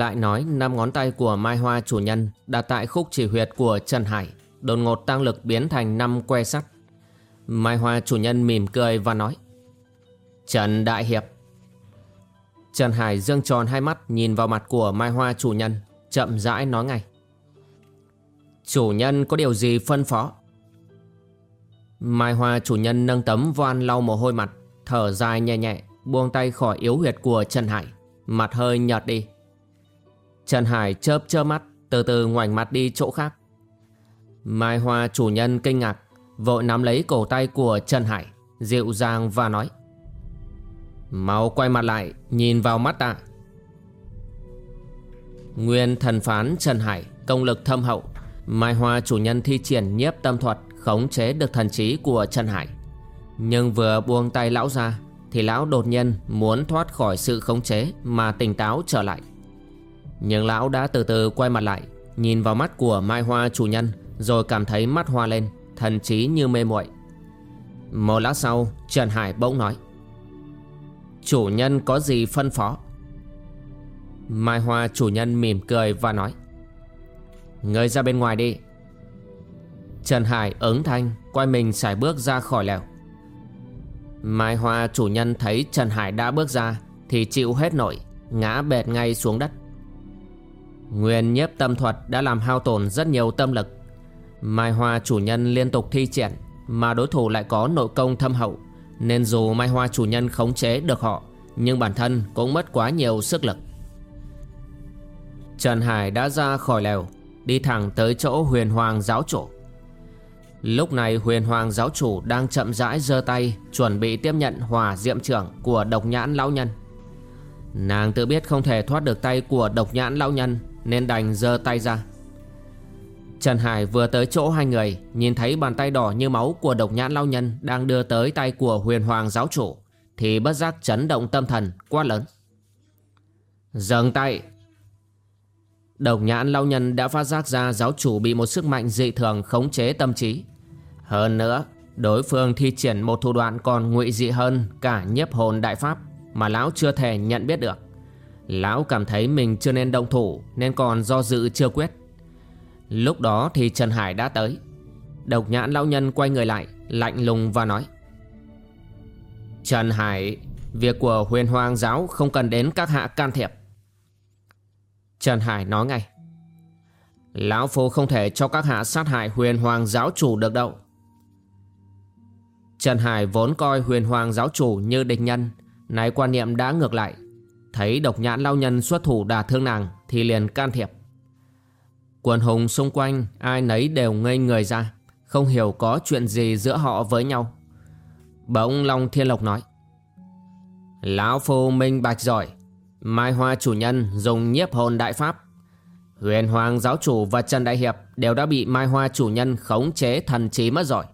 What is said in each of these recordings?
Lại nói năm ngón tay của Mai Hoa chủ nhân đặt tại khúc chỉ huyệt của Trần Hải, đột ngột tăng lực biến thành năm que sắt. Mai Hoa chủ nhân mỉm cười và nói Trần Đại Hiệp Trần Hải dương tròn hai mắt nhìn vào mặt của Mai Hoa chủ nhân, chậm rãi nói ngay Chủ nhân có điều gì phân phó? Mai Hoa chủ nhân nâng tấm voan lau mồ hôi mặt, thở dài nhẹ nhẹ, buông tay khỏi yếu huyệt của Trần Hải, mặt hơi nhợt đi. Trần Hải chớp chớp mắt, Từ từ ngoảnh mặt đi chỗ khác. Mai Hoa chủ nhân kinh ngạc, Vội nắm lấy cổ tay của Trần Hải, Dịu dàng và nói. Mau quay mặt lại, Nhìn vào mắt ta. Nguyên thần phán Trần Hải, Công lực thâm hậu. Mai Hoa chủ nhân thi triển nhiếp tâm thuật, Khống chế được thần trí của Trần Hải. Nhưng vừa buông tay lão ra, Thì lão đột nhiên muốn thoát khỏi sự khống chế Mà tỉnh táo trở lại nhưng lão đã từ từ quay mặt lại, Nhìn vào mắt của Mai Hoa chủ nhân, Rồi cảm thấy mắt hoa lên, Thần trí như mê muội. Một lát sau, Trần Hải bỗng nói, Chủ nhân có gì phân phó? Mai Hoa chủ nhân mỉm cười và nói, Người ra bên ngoài đi. Trần Hải ứng thanh, Quay mình xài bước ra khỏi lèo Mai Hoa chủ nhân thấy Trần Hải đã bước ra Thì chịu hết nổi, Ngã bệt ngay xuống đất. Nguyên nhiếp tâm thuật đã làm hao tổn rất nhiều tâm lực. Mai Hoa chủ nhân liên tục thi triển Mà đối thủ lại có nội công thâm hậu Nên dù Mai Hoa chủ nhân khống chế được họ Nhưng bản thân cũng mất quá nhiều sức lực. Trần Hải đã ra khỏi lều, Đi thẳng tới chỗ huyền hoàng giáo chủ. Lúc này huyền hoàng giáo chủ đang chậm rãi giơ tay Chuẩn bị tiếp nhận hòa diệm trưởng của độc nhãn lão nhân. Nàng tự biết không thể thoát được tay của độc nhãn lão nhân nên đành giơ tay ra. Trần Hải vừa tới chỗ hai người, Nhìn thấy bàn tay đỏ như máu của độc nhãn lao nhân Đang đưa tới tay của huyền hoàng giáo chủ, Thì bất giác chấn động tâm thần quá lớn. Dừng tay! Độc nhãn lao nhân đã phát giác ra giáo chủ bị một sức mạnh dị thường khống chế tâm trí. Hơn nữa, Đối phương thi triển một thủ đoạn còn ngụy dị hơn cả nhiếp hồn đại pháp Mà lão chưa thể nhận biết được. Lão cảm thấy mình chưa nên động thủ, Nên còn do dự chưa quyết. Lúc đó thì Trần Hải đã tới. Độc nhãn lão nhân quay người lại, Lạnh lùng và nói, Trần Hải, Việc của huyền hoàng giáo không cần đến các hạ can thiệp. Trần Hải nói ngay, Lão Phu không thể cho các hạ sát hại huyền hoàng giáo chủ được đâu. Trần Hải vốn coi huyền hoàng giáo chủ như địch nhân Nay quan niệm đã ngược lại. Thấy độc nhãn lao nhân xuất thủ đả thương nàng Thì liền can thiệp. Quần hùng xung quanh, Ai nấy đều ngây người ra, Không hiểu có chuyện gì giữa họ với nhau. Bỗng Long Thiên Lộc nói, Lão Phu minh bạch giỏi, Mai Hoa chủ nhân dùng nhiếp hồn đại pháp. Huyền Hoàng giáo chủ và Trần Đại Hiệp Đều đã bị Mai Hoa chủ nhân khống chế thần trí mất rồi.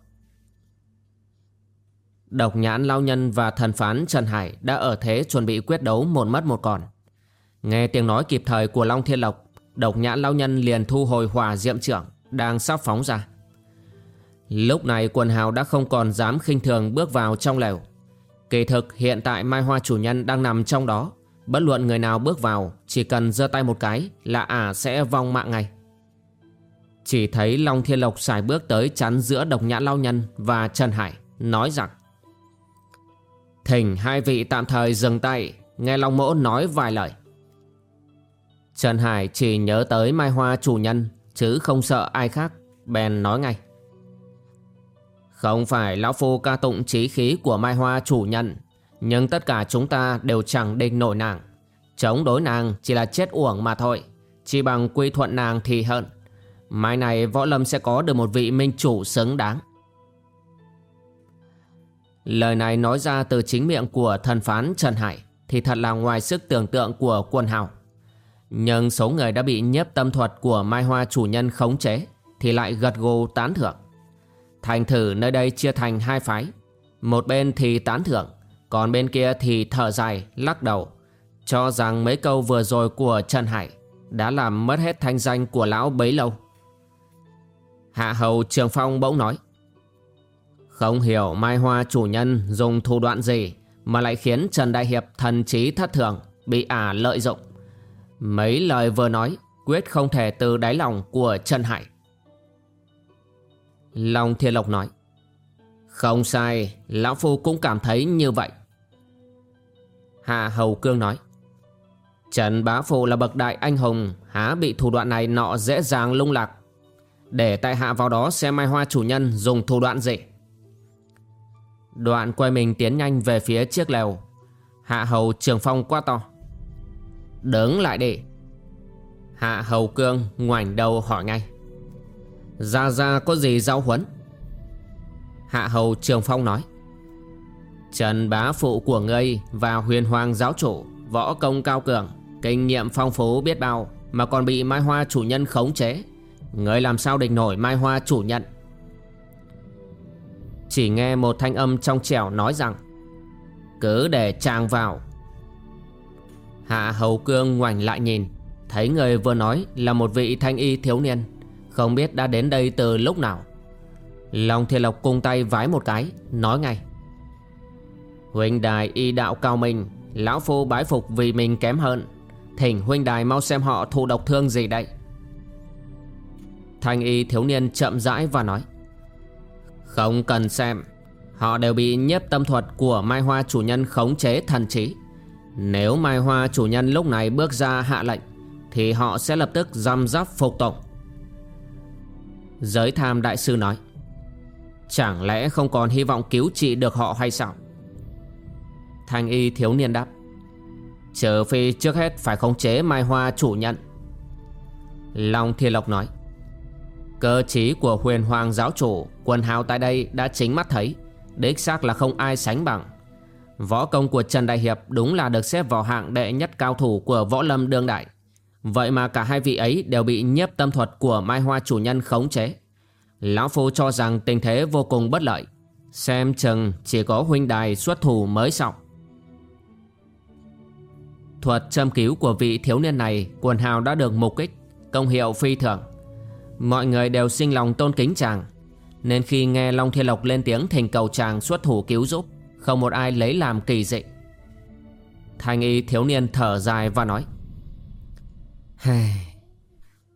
Độc nhãn lao nhân và thần phán Trần Hải đã ở thế chuẩn bị quyết đấu một mất một còn. Nghe tiếng nói kịp thời của Long Thiên Lộc, độc nhãn lao nhân liền thu hồi hỏa diệm trưởng, đang sắp phóng ra. Lúc này quần hào đã không còn dám khinh thường bước vào trong lều. Kỳ thực hiện tại Mai Hoa chủ nhân đang nằm trong đó, Bất luận người nào bước vào Chỉ cần giơ tay một cái Là ả sẽ vong mạng ngay Chỉ thấy Long Thiên Lộc xài bước tới chắn giữa độc nhãn lao nhân Và Trần Hải Nói rằng Thỉnh hai vị tạm thời dừng tay, Nghe Long Mỗ nói vài lời. Trần Hải chỉ nhớ tới Mai Hoa chủ nhân, Chứ không sợ ai khác, Bèn nói ngay. Không phải Lão Phu ca tụng trí khí của Mai Hoa chủ nhân, Nhưng tất cả chúng ta đều chẳng định nổi nàng. Chống đối nàng chỉ là chết uổng mà thôi, Chỉ bằng quy thuận nàng thì hơn. Mai này võ lâm sẽ có được một vị minh chủ xứng đáng. Lời này nói ra từ chính miệng của thần phán Trần Hải Thì thật là ngoài sức tưởng tượng của quân hào. Nhưng số người đã bị nhiếp tâm thuật của Mai Hoa chủ nhân khống chế Thì lại gật gù tán thưởng. Thành thử nơi đây chia thành hai phái. Một bên thì tán thưởng Còn bên kia thì thở dài, lắc đầu Cho rằng mấy câu vừa rồi của Trần Hải Đã làm mất hết thanh danh của lão bấy lâu. Hạ hầu Trường Phong bỗng nói không hiểu Mai Hoa chủ nhân dùng thủ đoạn gì mà lại khiến Trần Đại Hiệp thần trí thất thường, bị ả lợi dụng. Mấy lời vừa nói quyết không thể từ đáy lòng của Trần Hải. Long Thiên Lộc nói Không sai, Lão Phu cũng cảm thấy như vậy. Hạ Hầu Cương nói Trần Bá Phụ là bậc đại anh hùng Há bị thủ đoạn này nọ dễ dàng lung lạc Để tại hạ vào đó xem Mai Hoa chủ nhân dùng thủ đoạn gì Đoạn quay mình tiến nhanh về phía chiếc lều. Hạ hầu trường phong quá to. Đứng lại đi. Hạ hầu cương ngoảnh đầu hỏi ngay. Ra ra có gì giáo huấn? Hạ hầu trường phong nói. Trần bá phụ của ngươi và huyền hoàng giáo chủ, Võ công cao cường, Kinh nghiệm phong phú biết bao, Mà còn bị Mai Hoa chủ nhân khống chế. Ngươi làm sao địch nổi Mai Hoa chủ nhận chỉ nghe một thanh âm trong trẻo nói rằng, Cứ để chàng vào. Hạ Hầu Cương ngoảnh lại nhìn, Thấy người vừa nói là một vị thanh y thiếu niên, Không biết đã đến đây từ lúc nào. Long Thiên Lộc cung tay vái một cái, Nói ngay, Huynh đài y đạo cao minh, Lão Phu bái phục vì mình kém hơn. Thỉnh huynh đài mau xem họ thụ độc thương gì đây. Thanh y thiếu niên chậm rãi và nói không cần xem. Họ đều bị nhiếp tâm thuật của Mai Hoa chủ nhân khống chế thần trí. Nếu Mai Hoa chủ nhân lúc này bước ra hạ lệnh, Thì họ sẽ lập tức giam giáp phục tùng. Giới tham đại sư nói, Chẳng lẽ không còn hy vọng cứu trị được họ hay sao? Thanh y thiếu niên đáp, Trừ phi trước hết phải khống chế Mai Hoa chủ nhân. Long Thiên Lộc nói Cơ trí của huyền hoàng giáo chủ, Quần hào tại đây đã chính mắt thấy. Đích xác là không ai sánh bằng. Võ công của Trần Đại Hiệp Đúng là được xếp vào hạng đệ nhất cao thủ Của võ lâm đương đại. Vậy mà cả hai vị ấy đều bị nhiếp tâm thuật Của Mai Hoa chủ nhân khống chế. Lão Phu cho rằng tình thế vô cùng bất lợi. Xem chừng chỉ có huynh đài xuất thủ mới xong. Thuật châm cứu của vị thiếu niên này, Quần hào đã được mục kích, Công hiệu phi thường. Mọi người đều sinh lòng tôn kính chàng. Nên khi nghe Long Thiên Lộc lên tiếng thỉnh cầu chàng xuất thủ cứu giúp Không một ai lấy làm kỳ dị. Thanh y thiếu niên thở dài và nói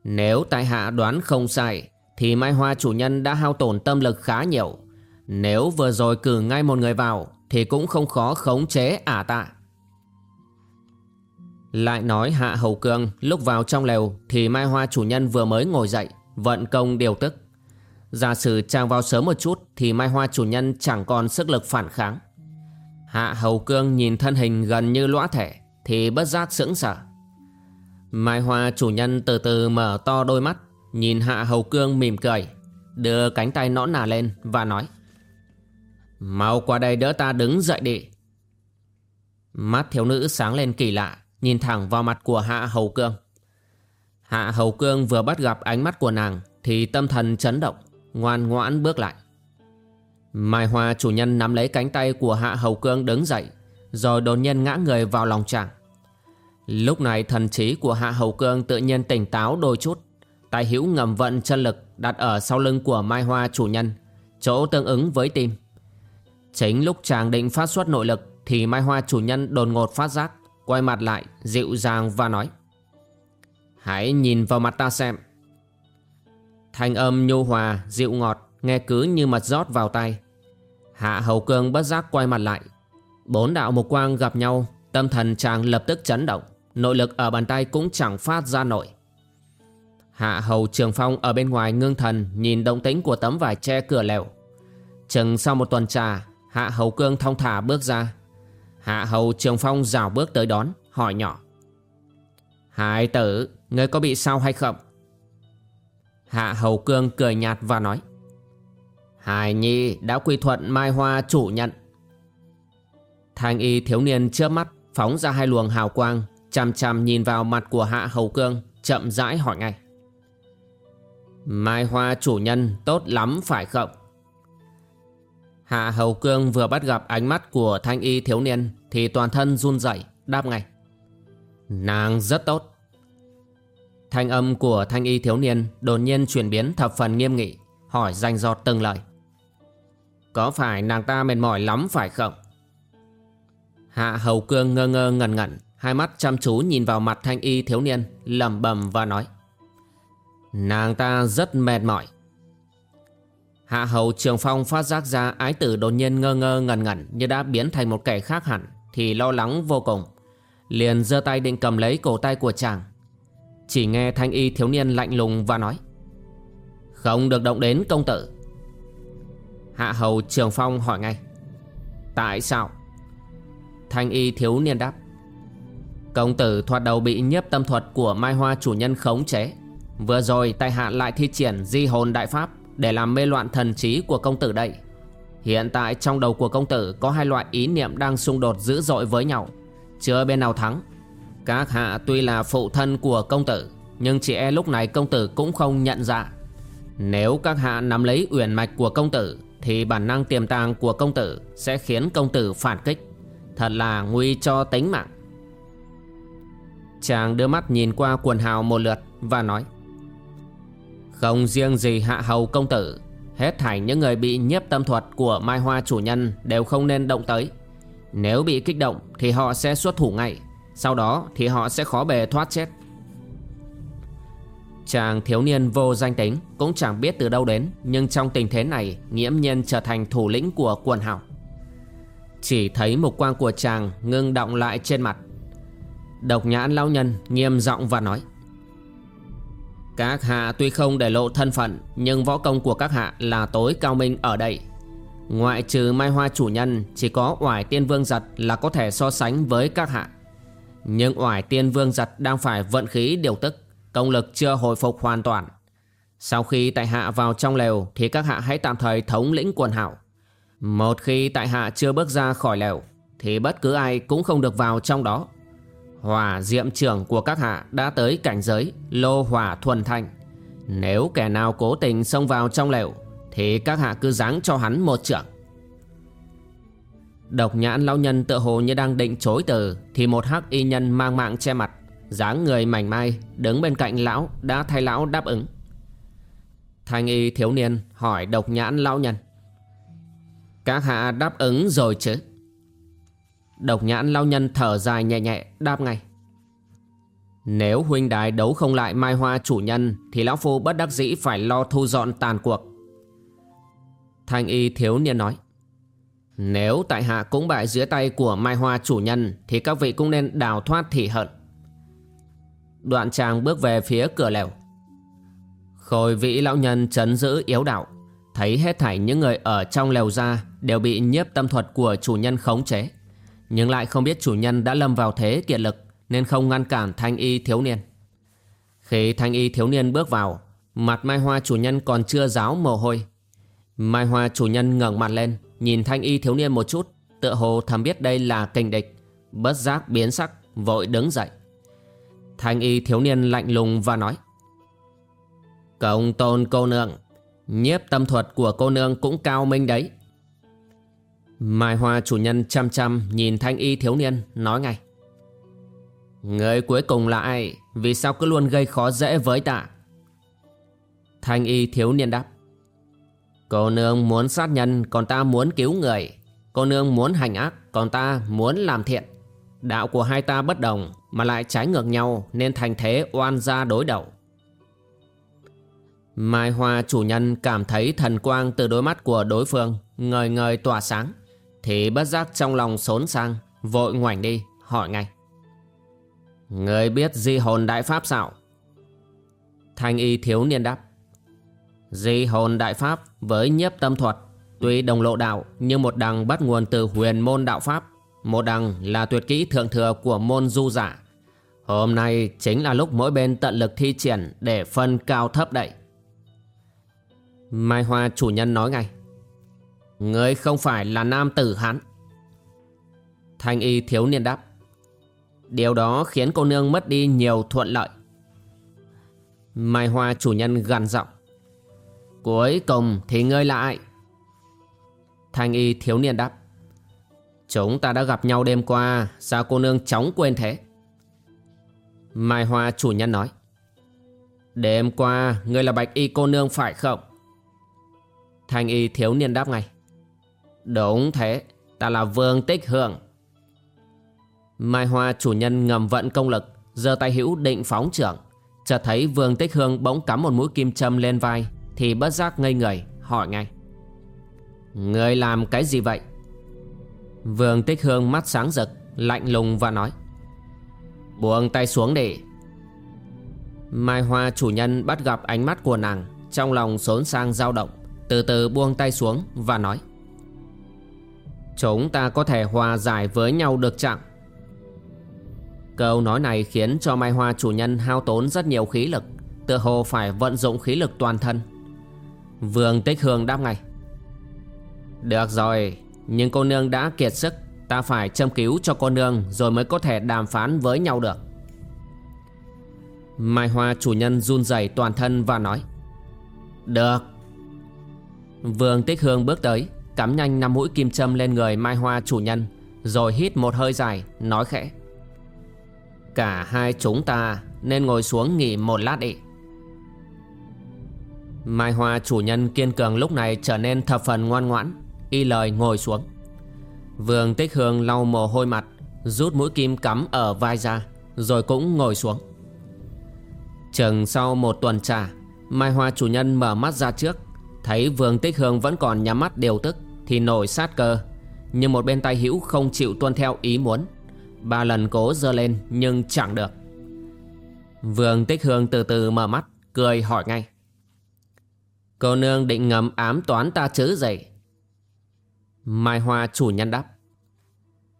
Nếu tại hạ đoán không sai Thì Mai Hoa chủ nhân đã hao tổn tâm lực khá nhiều. Nếu vừa rồi cử ngay một người vào Thì cũng không khó khống chế ả tạ. Lại nói Hạ Hầu Cương lúc vào trong lều Thì Mai Hoa chủ nhân vừa mới ngồi dậy Vận công điều tức. Giả sử chàng vào sớm một chút Thì Mai Hoa chủ nhân chẳng còn sức lực phản kháng. Hạ Hầu Cương nhìn thân hình gần như lõa thể Thì bất giác sững sờ. Mai Hoa chủ nhân từ từ mở to đôi mắt, Nhìn Hạ Hầu Cương mỉm cười, Đưa cánh tay nõn nà lên và nói, Mau qua đây đỡ ta đứng dậy đi. Mắt thiếu nữ sáng lên kỳ lạ, Nhìn thẳng vào mặt của Hạ Hầu Cương. Hạ Hầu Cương vừa bắt gặp ánh mắt của nàng Thì tâm thần chấn động, Ngoan ngoãn bước lại. Mai Hoa chủ nhân nắm lấy cánh tay của Hạ Hầu Cương đứng dậy, Rồi đột nhiên ngã người vào lòng chàng. Lúc này thần trí của Hạ Hầu Cương tự nhiên tỉnh táo đôi chút, Tài hữu ngầm vận chân lực đặt ở sau lưng của Mai Hoa chủ nhân, Chỗ tương ứng với tim. Chính lúc chàng định phát xuất nội lực Thì Mai Hoa chủ nhân đột ngột phát giác, Quay mặt lại, dịu dàng và nói Hãy nhìn vào mặt ta xem. Thanh âm nhu hòa, dịu ngọt Nghe cứ như mật rót vào tay Hạ hầu cương bất giác quay mặt lại. Bốn đạo mục quang gặp nhau Tâm thần chàng lập tức chấn động Nội lực ở bàn tay cũng chẳng phát ra nổi. Hạ hầu trường phong ở bên ngoài ngưng thần Nhìn động tĩnh của tấm vải che cửa lều. Chừng sau một tuần trà Hạ hầu cương thong thả bước ra. Hạ hầu trường phong rào bước tới đón Hỏi nhỏ. Hải tử Ngươi có bị sao hay không? Hạ hầu cương cười nhạt và nói Hải nhi đã quy thuận mai hoa chủ nhận. Thanh y thiếu niên chớp mắt, Phóng ra hai luồng hào quang, Chằm chằm nhìn vào mặt của hạ hầu cương, Chậm rãi hỏi ngay, Mai hoa chủ nhân tốt lắm phải không? Hạ hầu cương vừa bắt gặp ánh mắt của thanh y thiếu niên Thì toàn thân run rẩy, đáp ngay, Nàng rất tốt. Thanh âm của thanh y thiếu niên đột nhiên chuyển biến thập phần nghiêm nghị, Hỏi danh giọt từng lời Có phải nàng ta mệt mỏi lắm phải không? Hạ hầu cương ngơ ngơ ngẩn ngẩn, Hai mắt chăm chú nhìn vào mặt thanh y thiếu niên, lẩm bẩm và nói, Nàng ta rất mệt mỏi Hạ hầu trường phong phát giác ra ái tử đột nhiên ngơ ngơ ngẩn ngẩn Như đã biến thành một kẻ khác hẳn Thì lo lắng vô cùng, Liền giơ tay định cầm lấy cổ tay của chàng chỉ nghe thanh y thiếu niên lạnh lùng và nói, Không được động đến công tử. Hạ hầu trường phong hỏi ngay, Tại sao? Thanh y thiếu niên đáp, Công tử thoạt đầu bị nhiếp tâm thuật của Mai Hoa chủ nhân khống chế. Vừa rồi tại hạ lại thi triển di hồn đại pháp Để làm mê loạn thần trí của công tử đây. Hiện tại trong đầu của công tử có hai loại ý niệm đang xung đột dữ dội với nhau. Chưa bên nào thắng các hạ tuy là phụ thân của công tử, Nhưng chỉ e lúc này công tử cũng không nhận ra. Nếu các hạ nắm lấy uyển mạch của công tử, Thì bản năng tiềm tàng của công tử Sẽ khiến công tử phản kích. Thật là nguy cho tính mạng. Chàng đưa mắt nhìn qua quần hào một lượt Và nói, Không riêng gì hạ hầu công tử, Hết thảy những người bị nhiếp tâm thuật Của Mai Hoa chủ nhân Đều không nên động tới. Nếu bị kích động thì họ sẽ xuất thủ ngay. Sau đó thì họ sẽ khó bề thoát chết. Chàng thiếu niên vô danh tính Cũng chẳng biết từ đâu đến, Nhưng trong tình thế này, Nghiễm nhiên trở thành thủ lĩnh của quần hào. Chỉ thấy mục quang của chàng ngưng động lại trên mặt. Độc nhãn lão nhân nghiêm giọng và nói, Các hạ tuy không để lộ thân phận, Nhưng võ công của các hạ là tối cao minh ở đây. Ngoại trừ mai hoa chủ nhân, Chỉ có oải tiên vương giật là có thể so sánh với các hạ. Nhưng oải tiên vương giật đang phải vận khí điều tức, Công lực chưa hồi phục hoàn toàn. Sau khi tại hạ vào trong lều, Thì các hạ hãy tạm thời thống lĩnh quần hảo. Một khi tại hạ chưa bước ra khỏi lều, Thì bất cứ ai cũng không được vào trong đó. Hỏa diệm trưởng của các hạ đã tới cảnh giới Lô hỏa thuần thanh Nếu kẻ nào cố tình xông vào trong lều, Thì các hạ cứ giáng cho hắn một trưởng. Độc nhãn lão nhân tựa hồ như đang định chối từ, Thì một hắc y nhân mang mạng che mặt, dáng người mảnh mai, Đứng bên cạnh lão, đã thay lão đáp ứng. Thanh y thiếu niên hỏi độc nhãn lão nhân. Các hạ đáp ứng rồi chứ? Độc nhãn lão nhân thở dài nhẹ nhẹ, đáp ngay. Nếu huynh đài đấu không lại Mai Hoa chủ nhân, Thì lão phu bất đắc dĩ phải lo thu dọn tàn cuộc. Thanh y thiếu niên nói. Nếu tại hạ cũng bại dưới tay của Mai Hoa chủ nhân, Thì các vị cũng nên đào thoát thị hận. Đoạn chàng bước về phía cửa lều. Khôi vị lão nhân chấn giữ yếu đạo, Thấy hết thảy những người ở trong lều ra đều bị nhiếp tâm thuật của chủ nhân khống chế. Nhưng lại không biết chủ nhân đã lâm vào thế kiệt lực, Nên không ngăn cản thanh y thiếu niên. Khi thanh y thiếu niên bước vào, Mặt mai hoa chủ nhân còn chưa ráo mồ hôi. Mai hoa chủ nhân ngẩng mặt lên Nhìn thanh y thiếu niên một chút, Tựa hồ thầm biết đây là kình địch. Bất giác biến sắc, Vội đứng dậy. Thanh y thiếu niên lạnh lùng và nói, Công tôn cô nương, Nhiếp tâm thuật của cô nương cũng cao minh đấy. Mai Hoa chủ nhân chăm chăm nhìn thanh y thiếu niên, nói ngay, Người cuối cùng là ai? Vì sao cứ luôn gây khó dễ với ta? Thanh y thiếu niên đáp Cô nương muốn sát nhân, Còn ta muốn cứu người. Cô nương muốn hành ác, Còn ta muốn làm thiện. Đạo của hai ta bất đồng, Mà lại trái ngược nhau, Nên thành thế oan gia đối đầu. Mai Hoa chủ nhân cảm thấy thần quang từ đôi mắt của đối phương, ngời ngời tỏa sáng. Thì bất giác trong lòng xốn sang, vội ngoảnh đi, hỏi ngay. Người biết di hồn đại pháp sao? Thanh y thiếu niên đáp di hồn đại pháp với nhiếp tâm thuật, tuy đồng lộ đạo nhưng một đằng bắt nguồn từ huyền môn đạo pháp, một đằng là tuyệt kỹ thượng thừa của môn du giả. Hôm nay chính là lúc mỗi bên tận lực thi triển để phân cao thấp đậy. Mai Hoa chủ nhân nói ngay, Ngươi không phải là nam tử hán. Thanh y thiếu niên đáp, Điều đó khiến cô nương mất đi nhiều thuận lợi. Mai Hoa chủ nhân gằn giọng Cuối cùng thì ngươi lại. Thanh y thiếu niên đáp, Chúng ta đã gặp nhau đêm qua, Sao cô nương chóng quên thế? Mai Hoa chủ nhân nói, Đêm qua, ngươi là bạch y cô nương phải không? Thanh y thiếu niên đáp ngay, Đúng thế, Ta là Vương Tích Hương. Mai Hoa chủ nhân ngầm vận công lực, giơ tay hữu định phóng trưởng, Chợt thấy Vương Tích Hương bỗng cắm một mũi kim châm lên vai. Thì bất giác ngây người, hỏi ngay. Người làm cái gì vậy? Vương Tích Hương mắt sáng rực, Lạnh lùng và nói. Buông tay xuống để Mai Hoa chủ nhân bắt gặp ánh mắt của nàng, Trong lòng xốn sang dao động, từ từ buông tay xuống và nói. Chúng ta có thể hòa giải với nhau được chẳng Câu nói này khiến cho Mai Hoa chủ nhân hao tốn rất nhiều khí lực, Tựa hồ phải vận dụng khí lực toàn thân. Vương Tích Hương đáp ngay. Được rồi, Nhưng cô nương đã kiệt sức, Ta phải châm cứu cho cô nương Rồi mới có thể đàm phán với nhau được. Mai Hoa chủ nhân run rẩy toàn thân và nói. Được. Vương Tích Hương bước tới, Cắm nhanh năm mũi kim châm lên người Mai Hoa chủ nhân, Rồi hít một hơi dài, Nói khẽ. Cả hai chúng ta Nên ngồi xuống nghỉ một lát đi. Mai Hoa chủ nhân kiên cường lúc này Trở nên thập phần ngoan ngoãn, Y lời ngồi xuống. Vương Tích Hương lau mồ hôi mặt, Rút mũi kim cắm ở vai ra, Rồi cũng ngồi xuống. Chừng sau một tuần trà, Mai Hoa chủ nhân mở mắt ra trước, Thấy Vương Tích Hương vẫn còn nhắm mắt điều tức Thì nổi sát cơ, Nhưng một bên tay hữu không chịu tuân theo ý muốn. Ba lần cố dơ lên nhưng chẳng được. Vương Tích Hương từ từ mở mắt, Cười hỏi ngay. Cô nương định ngầm ám toán ta chứ gì? Mai Hoa chủ nhân đáp.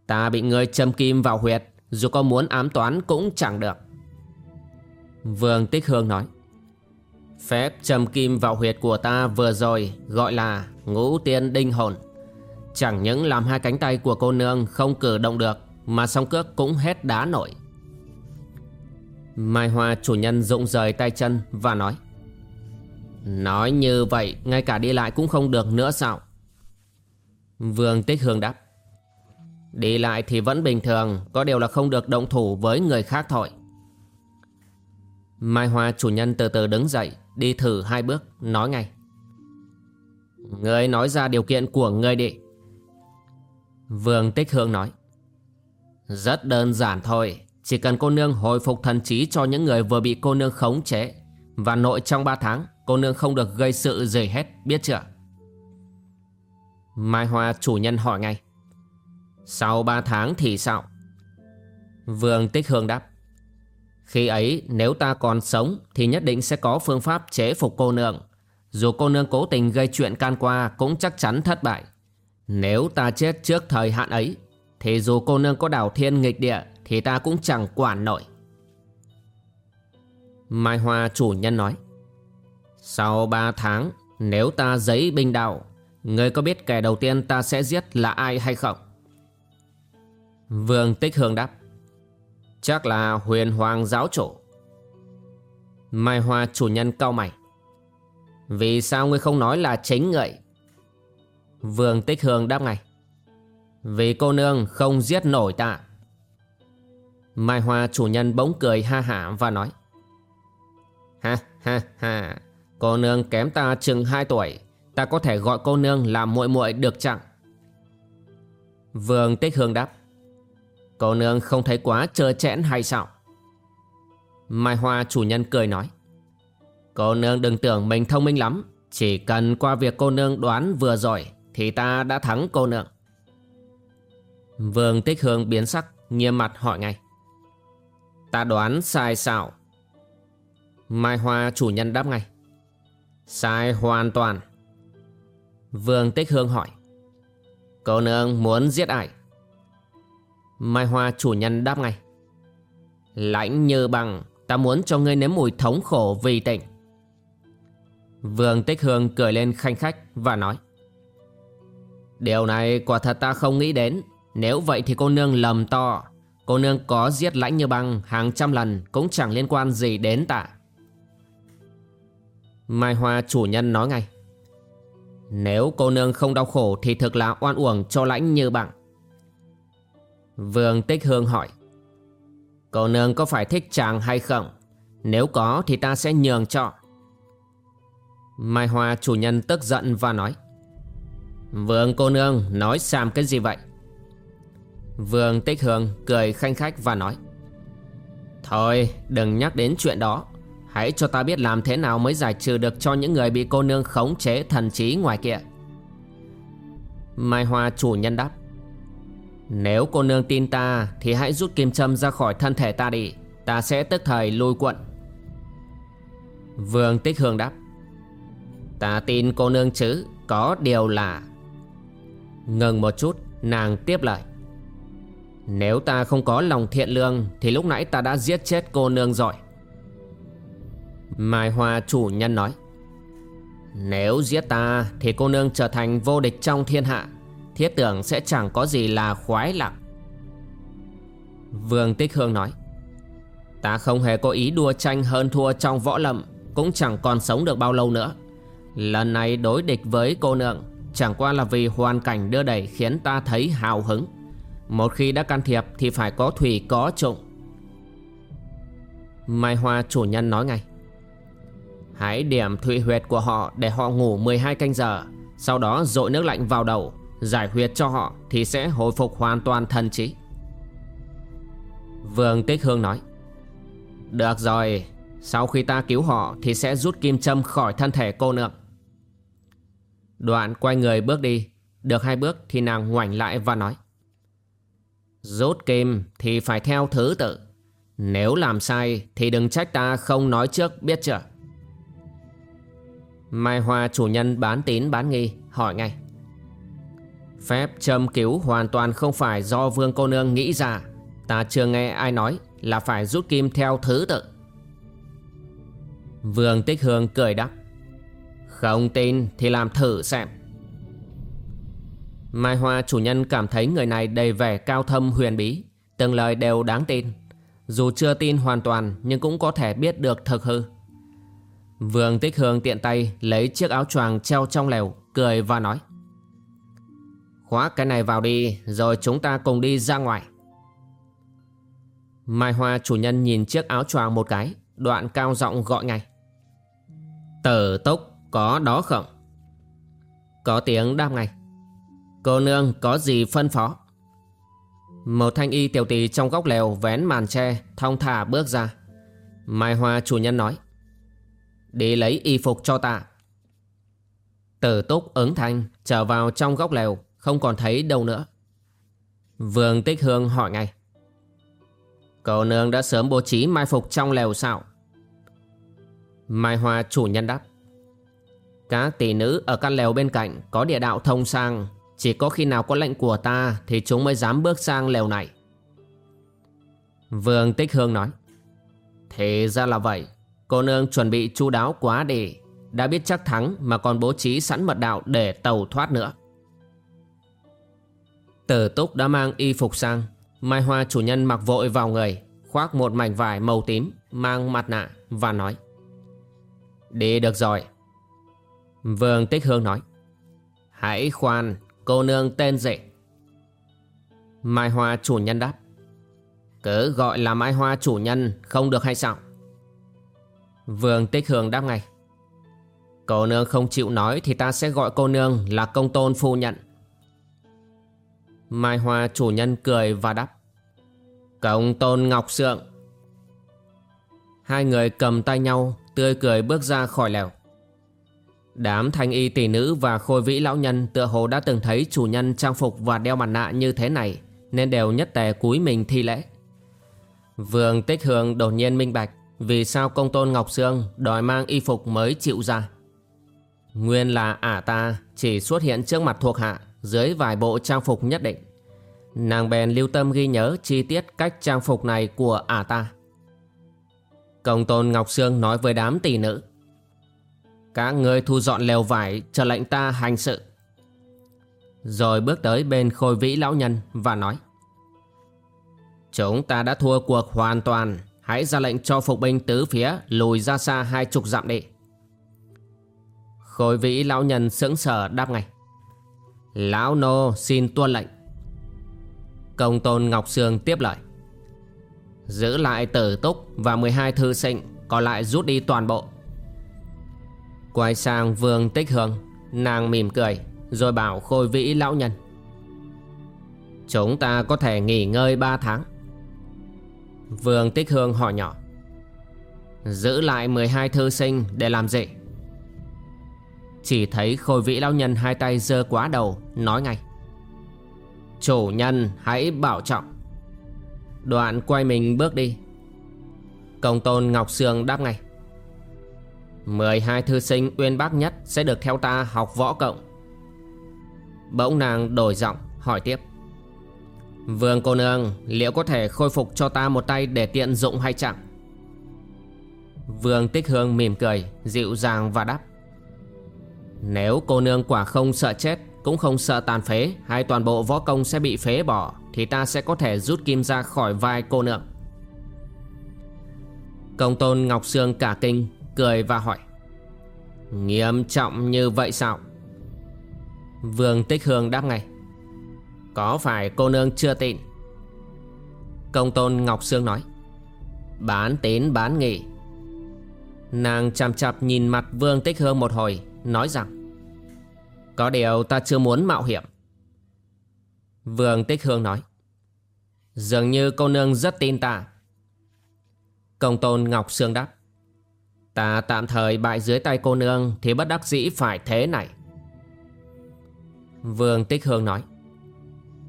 Ta bị người châm kim vào huyệt, Dù có muốn ám toán cũng chẳng được. Vương Tích Hương nói. Phép châm kim vào huyệt của ta vừa rồi gọi là ngũ tiên đinh hồn. Chẳng những làm hai cánh tay của cô nương không cử động được, mà song cước cũng hết đá nổi. Mai Hoa chủ nhân rụng rời tay chân và nói. Nói như vậy, ngay cả đi lại cũng không được nữa sao? Vương Tích Hương đáp. Đi lại thì vẫn bình thường, Có điều là không được động thủ với người khác thôi. Mai Hoa chủ nhân từ từ đứng dậy, Đi thử hai bước, nói ngay. Người nói ra điều kiện của người đi. Vương Tích Hương nói. Rất đơn giản thôi, Chỉ cần cô nương hồi phục thần trí cho những người vừa bị cô nương khống chế, Và nội trong 3 tháng Cô nương không được gây sự gì hết, Biết chưa Mai Hoa chủ nhân hỏi ngay Sau 3 tháng thì sao Vương Tích Hương đáp khi ấy, nếu ta còn sống, thì nhất định sẽ có phương pháp chế phục cô nương. Dù cô nương cố tình gây chuyện can qua, cũng chắc chắn thất bại. Nếu ta chết trước thời hạn ấy, thì dù cô nương có đảo thiên nghịch địa, thì ta cũng chẳng quản nổi. Mai Hoa chủ nhân nói sau ba tháng, nếu ta giấy binh đạo Ngươi có biết kẻ đầu tiên ta sẽ giết là ai hay không? Vương Tích Hương đáp, Chắc là huyền hoàng giáo chủ Mai Hoa chủ nhân cao mày, Vì sao ngươi không nói là chính ngợi? Vương Tích Hương đáp ngay, Vì cô nương không giết nổi ta Mai Hoa chủ nhân bỗng cười ha hả và nói, Ha ha ha Cô nương kém ta chừng 2 tuổi. Ta có thể gọi cô nương là muội muội được chẳng Vương Tích Hương đáp. Cô nương không thấy quá trơ chẽn hay sao? Mai Hoa chủ nhân cười nói. Cô nương đừng tưởng mình thông minh lắm. Chỉ cần qua việc cô nương đoán vừa rồi, Thì ta đã thắng cô nương. Vương Tích Hương biến sắc, Nghiêm mặt hỏi ngay. Ta đoán sai sao? Mai Hoa chủ nhân đáp ngay. Sai hoàn toàn. Vương Tích Hương hỏi, Cô nương muốn giết ai? Mai Hoa chủ nhân đáp ngay, Lãnh như bằng, Ta muốn cho ngươi nếm mùi thống khổ vì tình. Vương Tích Hương cười lên khanh khách và nói, Điều này quả thật ta không nghĩ đến. Nếu vậy thì cô nương lầm to. Cô nương có giết lãnh như băng hàng trăm lần Cũng chẳng liên quan gì đến ta. Mai Hoa chủ nhân nói ngay. Nếu cô nương không đau khổ Thì thực là oan uổng cho lãnh như bạn. Vương Tích Hương hỏi. Cô nương có phải thích chàng hay không? Nếu có thì ta sẽ nhường cho. Mai Hoa chủ nhân tức giận và nói. Vương cô nương nói xàm cái gì vậy? Vương Tích Hương cười khanh khách và nói. Thôi, đừng nhắc đến chuyện đó. Hãy cho ta biết làm thế nào mới giải trừ được cho những người bị cô nương khống chế thần trí ngoài kia. Mai Hoa chủ nhân đáp, Nếu cô nương tin ta thì hãy rút kim châm ra khỏi thân thể ta đi, Ta sẽ tức thời lui quận. Vương Tích Hương đáp, Ta tin cô nương chứ, Có điều là Ngừng một chút, Nàng tiếp lời, Nếu ta không có lòng thiện lương Thì lúc nãy ta đã giết chết cô nương rồi. Mai Hoa chủ nhân nói, Nếu giết ta Thì cô nương trở thành vô địch trong thiên hạ, Thiết tưởng sẽ chẳng có gì là khoái lạc. Vương Tích Hương nói, Ta không hề có ý đua tranh hơn thua trong võ lâm, Cũng chẳng còn sống được bao lâu nữa. Lần này đối địch với cô nương, Chẳng qua là vì hoàn cảnh đưa đẩy khiến ta thấy hào hứng. Một khi đã can thiệp thì phải có thủy có trụng. Mai Hoa chủ nhân nói ngay Hãy điểm thụy huyệt của họ để họ ngủ 12 canh giờ. Sau đó dội nước lạnh vào đầu, Giải huyệt cho họ thì sẽ hồi phục hoàn toàn thần trí. Vương Tích Hương nói, Được rồi, Sau khi ta cứu họ thì sẽ rút kim châm khỏi thân thể cô nương. Đoạn quay người bước đi, Được hai bước thì nàng ngoảnh lại và nói, Rút kim thì phải theo thứ tự. Nếu làm sai thì đừng trách ta không nói trước biết chưa. Mai Hoa chủ nhân bán tín bán nghi, hỏi ngay. Phép châm cứu hoàn toàn không phải do vương cô nương nghĩ ra. Ta chưa nghe ai nói là phải rút kim theo thứ tự. Vương Tích Hương cười đáp. Không tin thì làm thử xem. Mai Hoa chủ nhân cảm thấy người này đầy vẻ cao thâm huyền bí, Từng lời đều đáng tin. Dù chưa tin hoàn toàn nhưng cũng có thể biết được thực hư. Vương Tích Hương tiện tay lấy chiếc áo choàng treo trong lều Cười và nói. Khóa cái này vào đi rồi chúng ta cùng đi ra ngoài. Mai Hoa chủ nhân nhìn chiếc áo choàng một cái Đoạn cao giọng gọi ngay. Tử tốc, có đó không? Có tiếng đáp ngay. Cô nương có gì phân phó? Một thanh y tiểu tì trong góc lều vén màn tre Thong thả bước ra. Mai Hoa chủ nhân nói. Đi lấy y phục cho ta Tử túc ứng thanh, Trở vào trong góc lều, Không còn thấy đâu nữa. Vương Tích Hương hỏi ngay. Cậu nương đã sớm bố trí mai phục trong lều sao? Mai Hoa chủ nhân đáp. Các tỷ nữ ở căn lều bên cạnh có địa đạo thông sang. Chỉ có khi nào có lệnh của ta Thì chúng mới dám bước sang lều này. Vương Tích Hương nói. Thì ra là vậy. Cô nương chuẩn bị chu đáo quá đi. Đã biết chắc thắng mà còn bố trí sẵn mật đạo để tàu thoát nữa. Tử túc đã mang y phục sang. Mai Hoa chủ nhân mặc vội vào người, Khoác một mảnh vải màu tím, Mang mặt nạ và nói, Đi được rồi. Vương Tích Hương nói, Hãy khoan, Cô nương tên gì Mai Hoa chủ nhân đáp, Cứ gọi là Mai Hoa chủ nhân Không được hay sao? Vương Tích Hương đáp ngay. Cô nương không chịu nói Thì ta sẽ gọi cô nương là công tôn phu nhận Mai Hoa chủ nhân cười và đáp. Công tôn Ngọc Sượng. Hai người cầm tay nhau, Tươi cười bước ra khỏi lèo Đám thanh y tỷ nữ và khôi vĩ lão nhân tựa hồ đã từng thấy chủ nhân trang phục và đeo mặt nạ như thế này, nên đều nhất tề cúi mình thi lễ. Vương Tích Hương đột nhiên minh bạch vì sao công tôn Ngọc Sương đòi mang y phục mới chịu ra. Nguyên là ả ta chỉ xuất hiện trước mặt thuộc hạ dưới vài bộ trang phục nhất định. Nàng bèn lưu tâm ghi nhớ chi tiết cách trang phục này của ả ta. Công tôn Ngọc Sương nói với đám tỷ nữ. Các ngươi thu dọn lều vải chờ lệnh ta hành sự. Rồi bước tới bên khôi vĩ lão nhân và nói. Chúng ta đã thua cuộc hoàn toàn. Hãy ra lệnh cho phục binh tứ phía, lùi ra xa hai chục dặm đi. Khôi vĩ lão nhân sững sờ đáp ngay. Lão nô xin tuân lệnh. Công tôn Ngọc Sương tiếp lời. Giữ lại tử túc và 12 thư sinh, Còn lại rút đi toàn bộ Quay sang vương tích hương, Nàng mỉm cười, Rồi bảo khôi vĩ lão nhân Chúng ta có thể nghỉ ngơi 3 tháng Vương tích hương hỏi nhỏ. Giữ lại 12 thư sinh để làm gì? Chỉ thấy khôi vĩ lão nhân hai tay giơ quá đầu, Nói ngay. Chủ nhân, hãy bảo trọng. Đoạn quay mình bước đi. Công tôn Ngọc Sương đáp ngay. 12 thư sinh uyên bác nhất Sẽ được theo ta học võ cộng. Bỗng nàng đổi giọng, hỏi tiếp. Vương cô nương, Liệu có thể khôi phục cho ta một tay Để tiện dụng hay chẳng Vương Tích Hương mỉm cười, Dịu dàng và đáp. Nếu cô nương quả không sợ chết, Cũng không sợ tàn phế, Hay toàn bộ võ công sẽ bị phế bỏ, thì ta sẽ có thể rút kim ra khỏi vai cô nương. Công tôn Ngọc Sương cả kinh, Cười và hỏi. Nghiêm trọng như vậy sao? Vương Tích Hương đáp ngay. Có phải cô nương chưa tin? Công tôn Ngọc Sương nói. Bán tín, bán nghị Nàng chằm chặp nhìn mặt Vương Tích Hương một hồi, Nói rằng, Có điều ta chưa muốn mạo hiểm. Vương Tích Hương nói, Dường như cô nương rất tin ta. Công tôn Ngọc Sương đáp, Ta tạm thời bại dưới tay cô nương Thì bất đắc dĩ phải thế này. Vương Tích Hương nói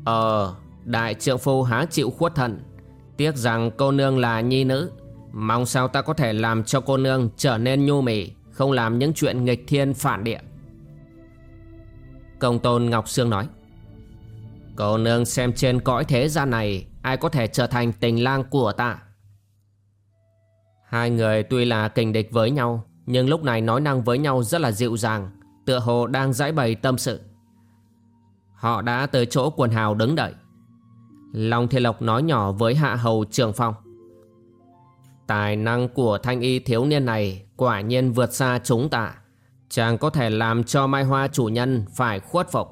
Ờ Đại trượng phu há chịu khuất thần Tiếc rằng cô nương là nhi nữ. Mong sao ta có thể làm cho cô nương trở nên nhu mì, Không làm những chuyện nghịch thiên phản địa. Công tôn Ngọc Sương nói, Cô nương xem trên cõi thế gian này, Ai có thể trở thành tình lang của ta? Hai người tuy là kình địch với nhau, Nhưng lúc này nói năng với nhau rất là dịu dàng, Tựa hồ đang giải bày tâm sự. Họ đã tới chỗ quần hào đứng đợi. Long Thiên Lộc nói nhỏ với Hạ Hầu Trường Phong. Tài năng của thanh y thiếu niên này quả nhiên vượt xa chúng ta. Chàng có thể làm cho Mai Hoa chủ nhân phải khuất phục.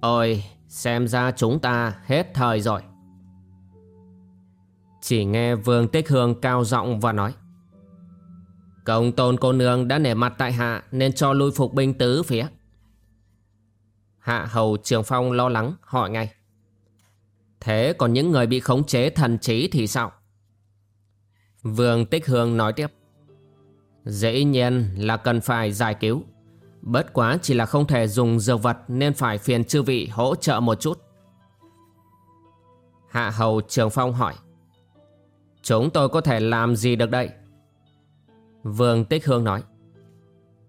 Ôi, Xem ra chúng ta hết thời rồi. Chỉ nghe Vương Tích Hương cao giọng và nói. Công tôn cô nương đã nể mặt tại hạ Nên cho lui phục binh tứ phía. Hạ hầu trường phong lo lắng hỏi ngay Thế còn những người bị khống chế thần trí thì sao? Vương Tích Hương nói tiếp Dĩ nhiên là cần phải giải cứu Bất quá chỉ là không thể dùng dược vật nên phải phiền chư vị hỗ trợ một chút. Hạ hầu Trường Phong hỏi. Chúng tôi có thể làm gì được đây? Vương Tích Hương nói.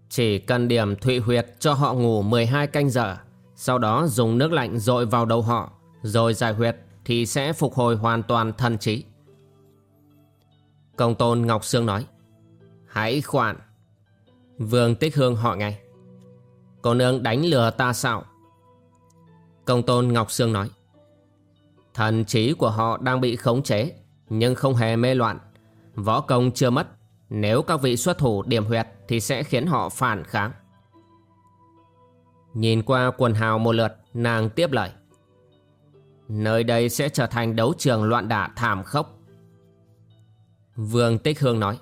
Chỉ cần điểm thụy huyệt cho họ ngủ 12 canh giờ, sau đó dùng nước lạnh dội vào đầu họ, rồi giải huyệt thì sẽ phục hồi hoàn toàn thần trí. Công tôn Ngọc Sương nói. Hãy khoản. Vương Tích Hương hỏi ngay. Cô nương đánh lừa ta sao Công tôn Ngọc Sương nói Thần trí của họ đang bị khống chế Nhưng không hề mê loạn Võ công chưa mất Nếu các vị xuất thủ điểm huyệt Thì sẽ khiến họ phản kháng Nhìn qua quần hào một lượt Nàng tiếp lời. Nơi đây sẽ trở thành đấu trường loạn đả thảm khốc. Vương Tích Hương nói.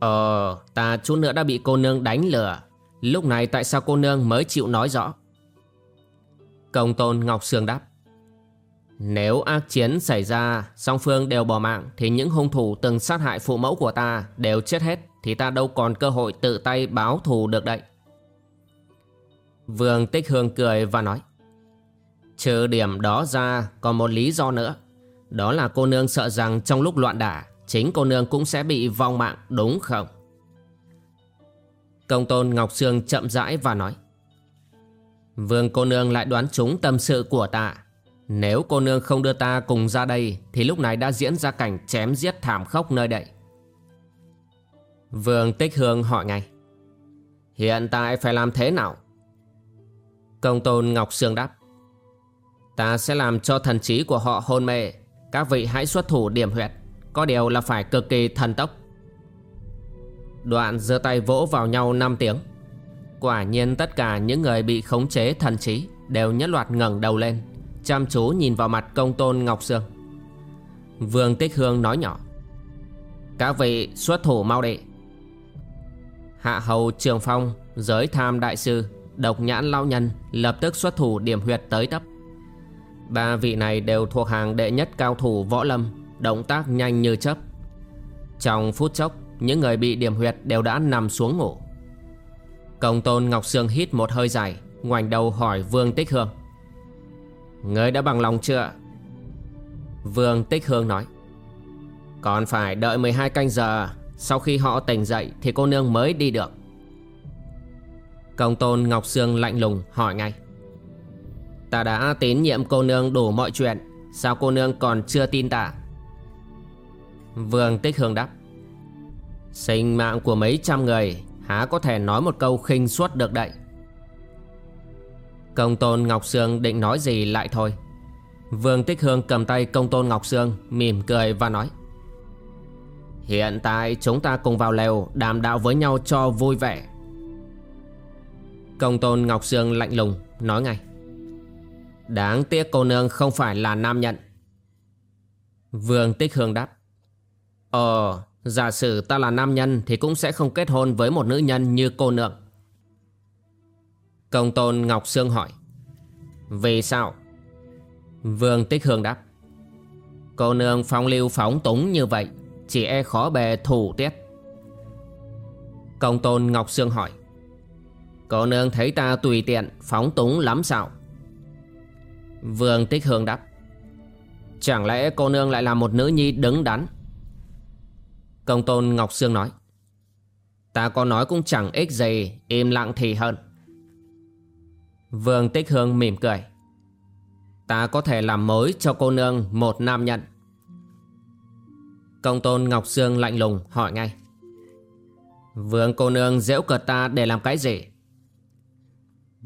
Ờ ta chút nữa đã bị cô nương đánh lừa. Lúc này tại sao cô nương mới chịu nói rõ? Công tôn Ngọc Sương đáp. Nếu ác chiến xảy ra, song phương đều bỏ mạng thì những hung thủ từng sát hại phụ mẫu của ta đều chết hết thì ta đâu còn cơ hội tự tay báo thù được đấy. Vương Tích Hương cười và nói, Trừ điểm đó ra, còn một lý do nữa Đó là cô nương sợ rằng trong lúc loạn đả, Chính cô nương cũng sẽ bị vong mạng, đúng không? Công tôn Ngọc Sương chậm rãi và nói, Vương cô nương lại đoán trúng tâm sự của ta Nếu cô nương không đưa ta cùng ra đây, Thì lúc này đã diễn ra cảnh chém giết thảm khốc nơi đây Vương Tích Hương hỏi ngay, Hiện tại phải làm thế nào? Công tôn Ngọc Sương đáp. Ta sẽ làm cho thần trí của họ hôn mê. Các vị hãy xuất thủ điểm huyệt. Có điều là phải cực kỳ thần tốc. Đoạn giơ tay vỗ vào nhau 5 tiếng. Quả nhiên tất cả những người bị khống chế thần trí Đều nhất loạt ngẩng đầu lên, Chăm chú nhìn vào mặt công tôn Ngọc Sương. Vương Tích Hương nói nhỏ. Các vị xuất thủ mau đệ Hạ hầu Trường Phong, Giới tham đại sư Độc nhãn lão nhân Lập tức xuất thủ điểm huyệt tới tấp. Ba vị này đều thuộc hàng đệ nhất cao thủ võ lâm, Động tác nhanh như chớp. Trong phút chốc, Những người bị điểm huyệt đều đã nằm xuống ngủ. Công tôn Ngọc Sương hít một hơi dài, Ngoảnh đầu hỏi Vương Tích Hương. Người đã bằng lòng chưa? Vương Tích Hương nói. Còn phải đợi 12 canh giờ, Sau khi họ tỉnh dậy Thì cô nương mới đi được. Công tôn Ngọc Sương lạnh lùng hỏi ngay. Ta đã tín nhiệm cô nương đủ mọi chuyện, Sao cô nương còn chưa tin ta? Vương Tích Hương đáp. Sinh mạng của mấy trăm người, Há có thể nói một câu khinh suất được đậy Công tôn Ngọc Sương định nói gì lại thôi. Vương Tích Hương cầm tay công tôn Ngọc Sương, Mỉm cười và nói. Hiện tại chúng ta cùng vào lều, Đàm đạo với nhau cho vui vẻ. Công tôn Ngọc Sương lạnh lùng, Nói ngay. Đáng tiếc cô nương không phải là nam nhận Vương Tích Hương đáp. Ờ Giả sử ta là nam nhân Thì cũng sẽ không kết hôn với một nữ nhân như cô nương. Công tôn Ngọc Sương hỏi. Vì sao? Vương Tích Hương đáp. Cô nương phong lưu phóng túng như vậy, Chỉ e khó bề thủ tiết. Công tôn Ngọc Sương hỏi. Cô nương thấy ta tùy tiện, Phóng túng lắm sao? Vương Tích Hương đáp. Chẳng lẽ cô nương lại là một nữ nhi đứng đắn? Công tôn Ngọc Sương nói. Ta có nói cũng chẳng ích gì, Im lặng thì hơn. Vương Tích Hương mỉm cười. Ta có thể làm mối cho cô nương một nam nhận Công tôn Ngọc Sương lạnh lùng hỏi ngay. Vương cô nương dễu cợt ta để làm cái gì?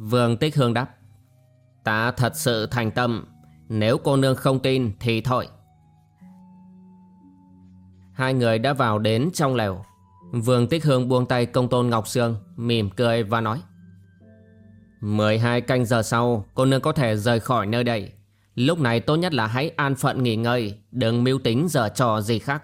Vương Tích Hương đáp, Ta thật sự thành tâm, Nếu cô nương không tin thì thôi. Hai người đã vào đến trong lều. Vương Tích Hương buông tay công tôn Ngọc Sương, Mỉm cười và nói 12 canh giờ sau, Cô nương có thể rời khỏi nơi đây. Lúc này tốt nhất là hãy an phận nghỉ ngơi, Đừng mưu tính giờ trò gì khác.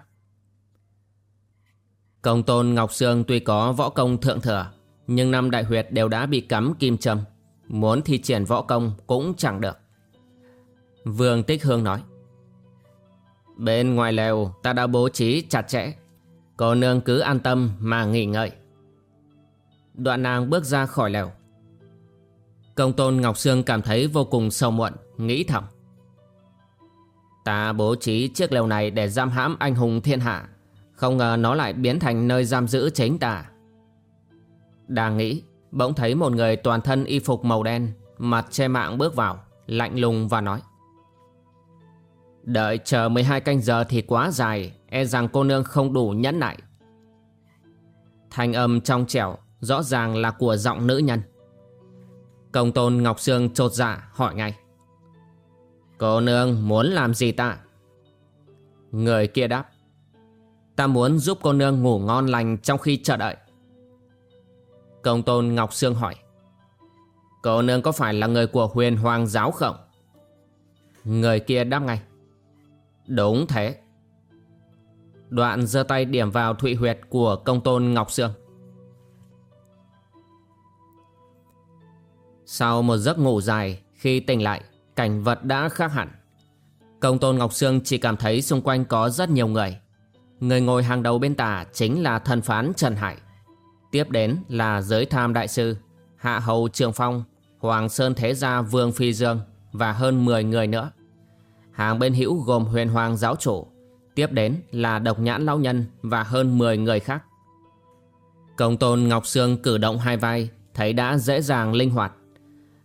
Công tôn Ngọc Sương tuy có võ công thượng thừa nhưng năm đại huyệt đều đã bị cắm kim châm. Muốn thi triển võ công cũng chẳng được. Vương Tích Hương nói, Bên ngoài lều ta đã bố trí chặt chẽ. Cô nương cứ an tâm mà nghỉ ngơi. Đoạn nàng bước ra khỏi lều. Công tôn Ngọc Sương cảm thấy vô cùng sầu muộn, Nghĩ thầm, Ta bố trí chiếc lều này để giam hãm anh hùng thiên hạ. Không ngờ nó lại biến thành nơi giam giữ chính ta. Đang nghĩ, Bỗng thấy một người toàn thân y phục màu đen, Mặt che mạng bước vào, Lạnh lùng và nói, Đợi chờ 12 canh giờ thì quá dài E rằng cô nương không đủ nhẫn nại. Thanh âm trong trẻo, Rõ ràng là của giọng nữ nhân. Công tôn Ngọc Sương trột dạ hỏi ngay, Cô nương muốn làm gì ta? Người kia đáp, Ta muốn giúp cô nương ngủ ngon lành trong khi chờ đợi. Công tôn Ngọc Sương hỏi. Cô nương có phải là người của huyền hoàng giáo không? Người kia đáp ngay. Đúng thế. Đoạn giơ tay điểm vào thụy huyệt của công tôn Ngọc Sương. Sau một giấc ngủ dài, Khi tỉnh lại, Cảnh vật đã khác hẳn. Công tôn Ngọc Sương chỉ cảm thấy xung quanh có rất nhiều người. Người ngồi hàng đầu bên tả chính là thần phán Trần Hải. Tiếp đến là giới tham đại sư, Hạ hầu Trường Phong, Hoàng Sơn Thế Gia Vương Phi Dương Và hơn 10 người nữa. Hàng bên hữu gồm huyền hoàng giáo chủ, Tiếp đến là độc nhãn lão nhân Và hơn 10 người khác. Công tôn Ngọc Sương cử động hai vai, Thấy đã dễ dàng linh hoạt.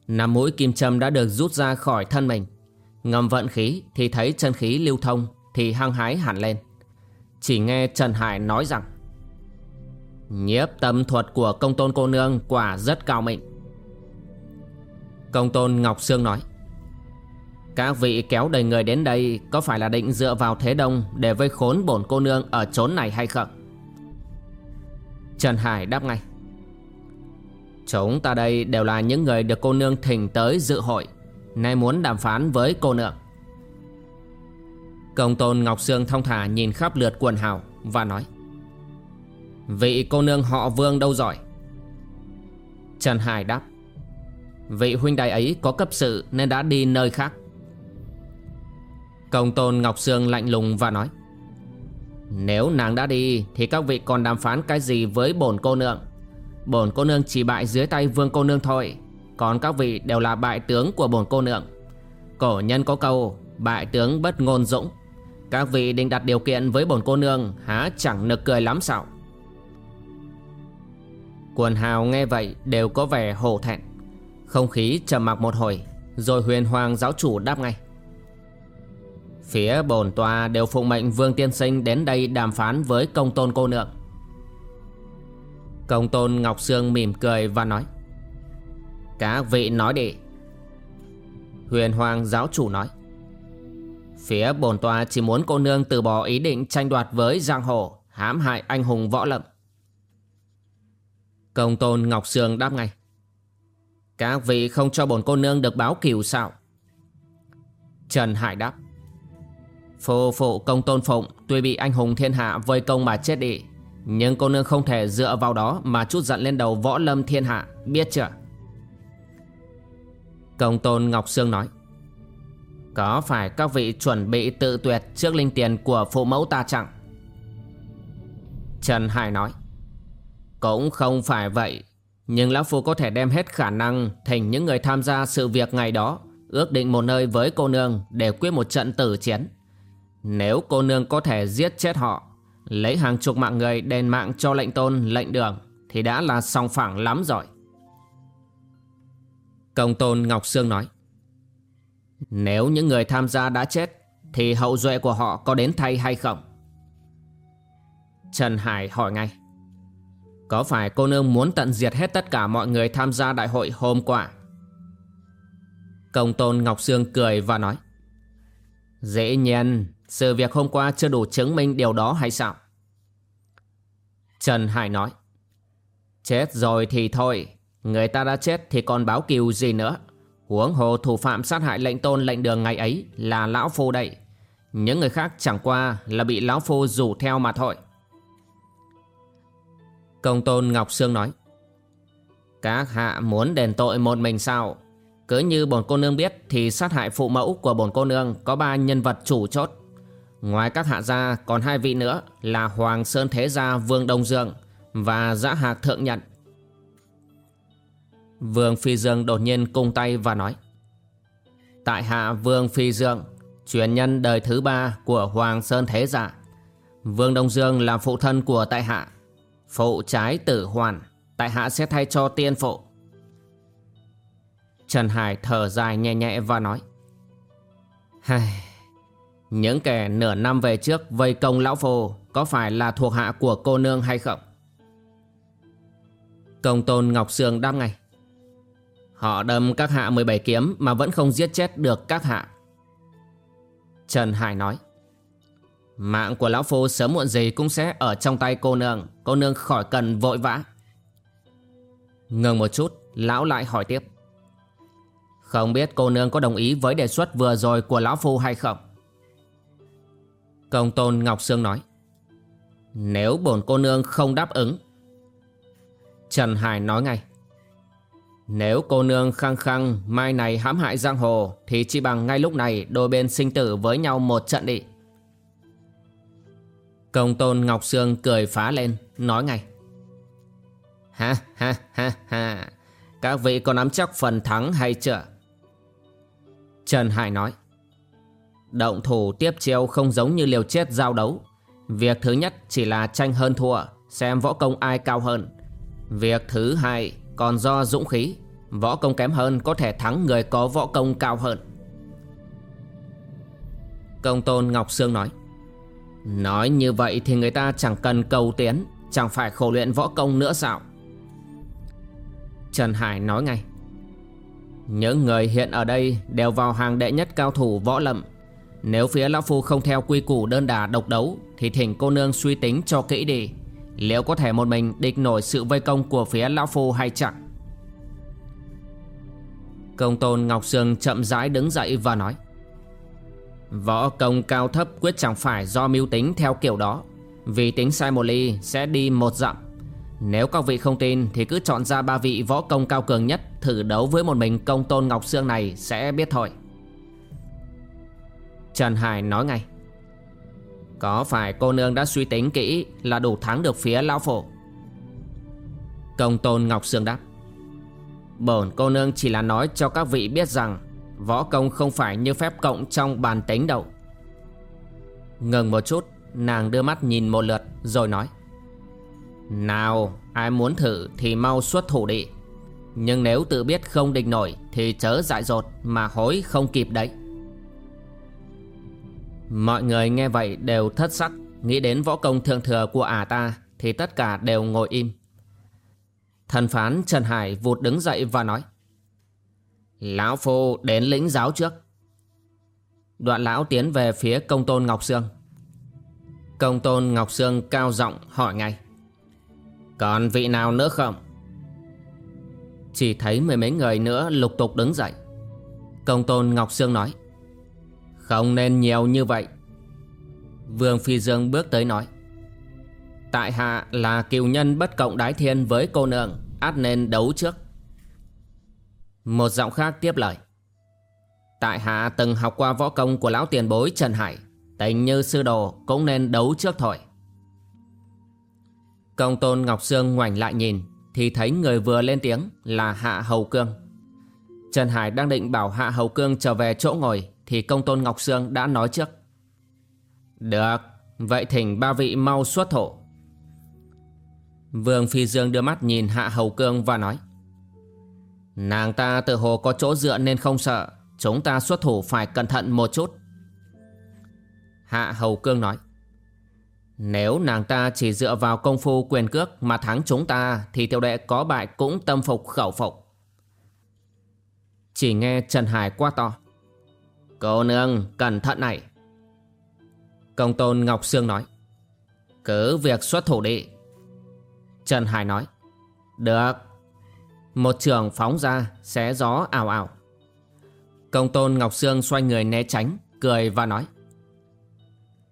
Năm mũi kim châm đã được rút ra khỏi thân mình. Ngầm vận khí thì thấy chân khí lưu thông Thì hăng hái hẳn lên. Chỉ nghe Trần Hải nói rằng Nhiếp tâm thuật của công tôn cô nương quả rất cao mệnh Công tôn Ngọc Sương nói, Các vị kéo đầy người đến đây Có phải là định dựa vào thế đông Để vây khốn bổn cô nương ở chốn này hay không? Trần Hải đáp ngay, Chúng ta đây đều là những người được cô nương thỉnh tới dự hội, Nay muốn đàm phán với cô nương. Công tôn Ngọc Sương thông thả nhìn khắp lượt quần hào Và nói Vị cô nương họ vương đâu rồi? Trần Hải đáp. Vị huynh đài ấy có cấp sự Nên đã đi nơi khác. Công tôn Ngọc Sương lạnh lùng và nói. Nếu nàng đã đi, Thì các vị còn đàm phán cái gì với bổn cô nương? Bổn cô nương chỉ bại dưới tay vương cô nương thôi. Còn các vị đều là bại tướng của bổn cô nương. Cổ nhân có câu, Bại tướng bất ngôn dũng. Các vị định đặt điều kiện với bổn cô nương, Há chẳng nực cười lắm sao? Quần hào nghe vậy đều có vẻ hổ thẹn. Không khí trầm mặc một hồi, Rồi huyền hoàng giáo chủ đáp ngay. Phía bổn tòa đều phụng mệnh Vương Tiên Sinh đến đây đàm phán với công tôn cô nương. Công tôn Ngọc Sương mỉm cười và nói, Các vị nói đi. Huyền Hoàng giáo chủ nói, Phía bổn tòa chỉ muốn cô nương từ bỏ ý định tranh đoạt với giang hồ, hãm hại anh hùng võ lâm. Công tôn Ngọc Sương đáp ngay. Các vị không cho bổn cô nương được báo cửu sao? Trần Hải đáp. Phụ phụ công tôn phụng, Tuy bị anh hùng thiên hạ vây công mà chết đi, Nhưng cô nương không thể dựa vào đó Mà chút giận lên đầu võ lâm thiên hạ, Biết chưa? Công tôn Ngọc Sương nói. Có phải các vị chuẩn bị tự tuyệt Trước linh tiền của phụ mẫu ta chẳng Trần Hải nói cũng không phải vậy. Nhưng Lão Phu có thể đem hết khả năng Thành những người tham gia sự việc ngày đó, Ước định một nơi với cô nương Để quyết một trận tử chiến. Nếu cô nương có thể giết chết họ, Lấy hàng chục mạng người đền mạng cho lệnh tôn, lệnh đường, Thì đã là song phẳng lắm rồi. Công tôn Ngọc Sương nói, Nếu những người tham gia đã chết, Thì hậu duệ của họ có đến thay hay không? Trần Hải hỏi ngay có phải cô nương muốn tận diệt hết tất cả mọi người tham gia đại hội hôm qua? Công tôn Ngọc Sương cười và nói Dễ nhiên, sự việc hôm qua chưa đủ chứng minh điều đó hay sao? Trần Hải nói Chết rồi thì thôi, người ta đã chết thì còn báo kiều gì nữa. Huống hồ thủ phạm sát hại lệnh tôn lệnh đường ngày ấy là Lão Phu đây. Những người khác chẳng qua là bị Lão Phu rủ theo mà thôi. Công tôn Ngọc Sương nói. Các hạ muốn đền tội một mình sao? Cứ như bổn cô nương biết Thì sát hại phụ mẫu của bổn cô nương Có ba nhân vật chủ chốt. Ngoài các hạ gia, còn hai vị nữa Là Hoàng Sơn Thế Gia Vương Đông Dương Và Giã Hạc Thượng Nhận Vương Phi Dương đột nhiên cung tay và nói. Tại hạ Vương Phi Dương, Truyền nhân đời thứ ba của Hoàng Sơn Thế Gia. Vương Đông Dương là phụ thân của tại hạ. Phụ trái tử hoàn. Tại hạ sẽ thay cho tiên phụ. Trần Hải thở dài nhẹ nhẹ và nói. Hài Những kẻ nửa năm về trước vây công lão phù Có phải là thuộc hạ của cô nương hay không? Công tôn Ngọc Sương đáp ngay. Họ đâm các hạ 17 kiếm mà vẫn không giết chết được các hạ. Trần Hải nói. Mạng của lão phu sớm muộn gì cũng sẽ ở trong tay cô nương. Cô nương khỏi cần vội vã. Ngừng một chút, Lão lại hỏi tiếp. Không biết cô nương có đồng ý với đề xuất vừa rồi của lão phu hay không? Công tôn Ngọc Sương nói. Nếu bổn cô nương không đáp ứng. Trần Hải nói ngay. Nếu cô nương khăng khăng mai này hãm hại giang hồ, Thì chỉ bằng ngay lúc này đôi bên sinh tử với nhau một trận đi. Công tôn Ngọc Sương cười phá lên, Nói ngay. Ha ha ha ha. Các vị có nắm chắc phần thắng hay chưa? Trần Hải nói. Động thủ tiếp chiêu không giống như liều chết giao đấu. Việc thứ nhất chỉ là tranh hơn thua, Xem võ công ai cao hơn. Việc thứ hai còn do dũng khí. Võ công kém hơn có thể thắng người có võ công cao hơn. Công tôn Ngọc Sương nói. Nói như vậy thì người ta chẳng cần cầu tiến, Chẳng phải khổ luyện võ công nữa sao? Trần Hải nói ngay. Những người hiện ở đây đều vào hàng đệ nhất cao thủ võ lâm. Nếu phía Lão Phu không theo quy củ đơn đà độc đấu, Thì thỉnh cô nương suy tính cho kỹ đi. Liệu có thể một mình địch nổi sự vây công của phía Lão Phu hay chẳng? Công tôn Ngọc Sương chậm rãi đứng dậy và nói. Võ công cao thấp quyết chẳng phải do mưu tính theo kiểu đó. Vì tính sai một ly sẽ đi một dặm. Nếu các vị không tin thì cứ chọn ra ba vị võ công cao cường nhất, Thử đấu với một mình công tôn Ngọc Sương này sẽ biết thôi. Trần Hải nói ngay. Có phải cô nương đã suy tính kỹ là đủ thắng được phía lão phổ? Công tôn Ngọc Sương đáp. Bổn cô nương chỉ là nói cho các vị biết rằng Võ công không phải như phép cộng trong bàn tính đâu. Ngừng một chút, Nàng đưa mắt nhìn một lượt, rồi nói. Nào, ai muốn thử thì mau xuất thủ đi. Nhưng nếu tự biết không địch nổi Thì chớ dại dột mà hối không kịp đấy. Mọi người nghe vậy đều thất sắc, Nghĩ đến võ công thượng thừa của ả ta Thì tất cả đều ngồi im. Thần phán Trần Hải vụt đứng dậy và nói. Lão Phu đến lĩnh giáo trước. Đoạn lão tiến về phía công tôn Ngọc Sương. Công tôn Ngọc Sương cao giọng hỏi ngay. Còn vị nào nữa không? Chỉ thấy mười mấy người nữa lục tục đứng dậy. Công tôn Ngọc Sương nói, Không nên nhiều như vậy. Vương Phi Dương bước tới nói, Tại hạ là kiều nhân bất cộng đái thiên với cô nương, Át nên đấu trước. Một giọng khác tiếp lời. Tại hạ từng học qua võ công của lão tiền bối Trần Hải, Tình như sư đồ cũng nên đấu trước thôi. Công tôn Ngọc Sương ngoảnh lại nhìn, Thì thấy người vừa lên tiếng là Hạ Hầu Cương. Trần Hải đang định bảo Hạ Hầu Cương trở về chỗ ngồi, Thì công tôn Ngọc Sương đã nói trước. Được, Vậy thỉnh ba vị mau xuất thổ. Vương Phi Dương đưa mắt nhìn Hạ Hầu Cương và nói. Nàng ta tự hồ có chỗ dựa nên không sợ. Chúng ta xuất thủ phải cẩn thận một chút. Hạ Hầu Cương nói. Nếu nàng ta chỉ dựa vào công phu quyền cước mà thắng chúng ta, Thì tiểu đệ có bại cũng tâm phục khẩu phục. Chỉ nghe Trần Hải quá to. Cô nương, cẩn thận này. Công tôn Ngọc Sương nói. Cứ việc xuất thủ đi. Trần Hải nói. Được. Một trường phóng ra, Xé gió ảo ảo Công tôn Ngọc Sương xoay người né tránh, Cười và nói,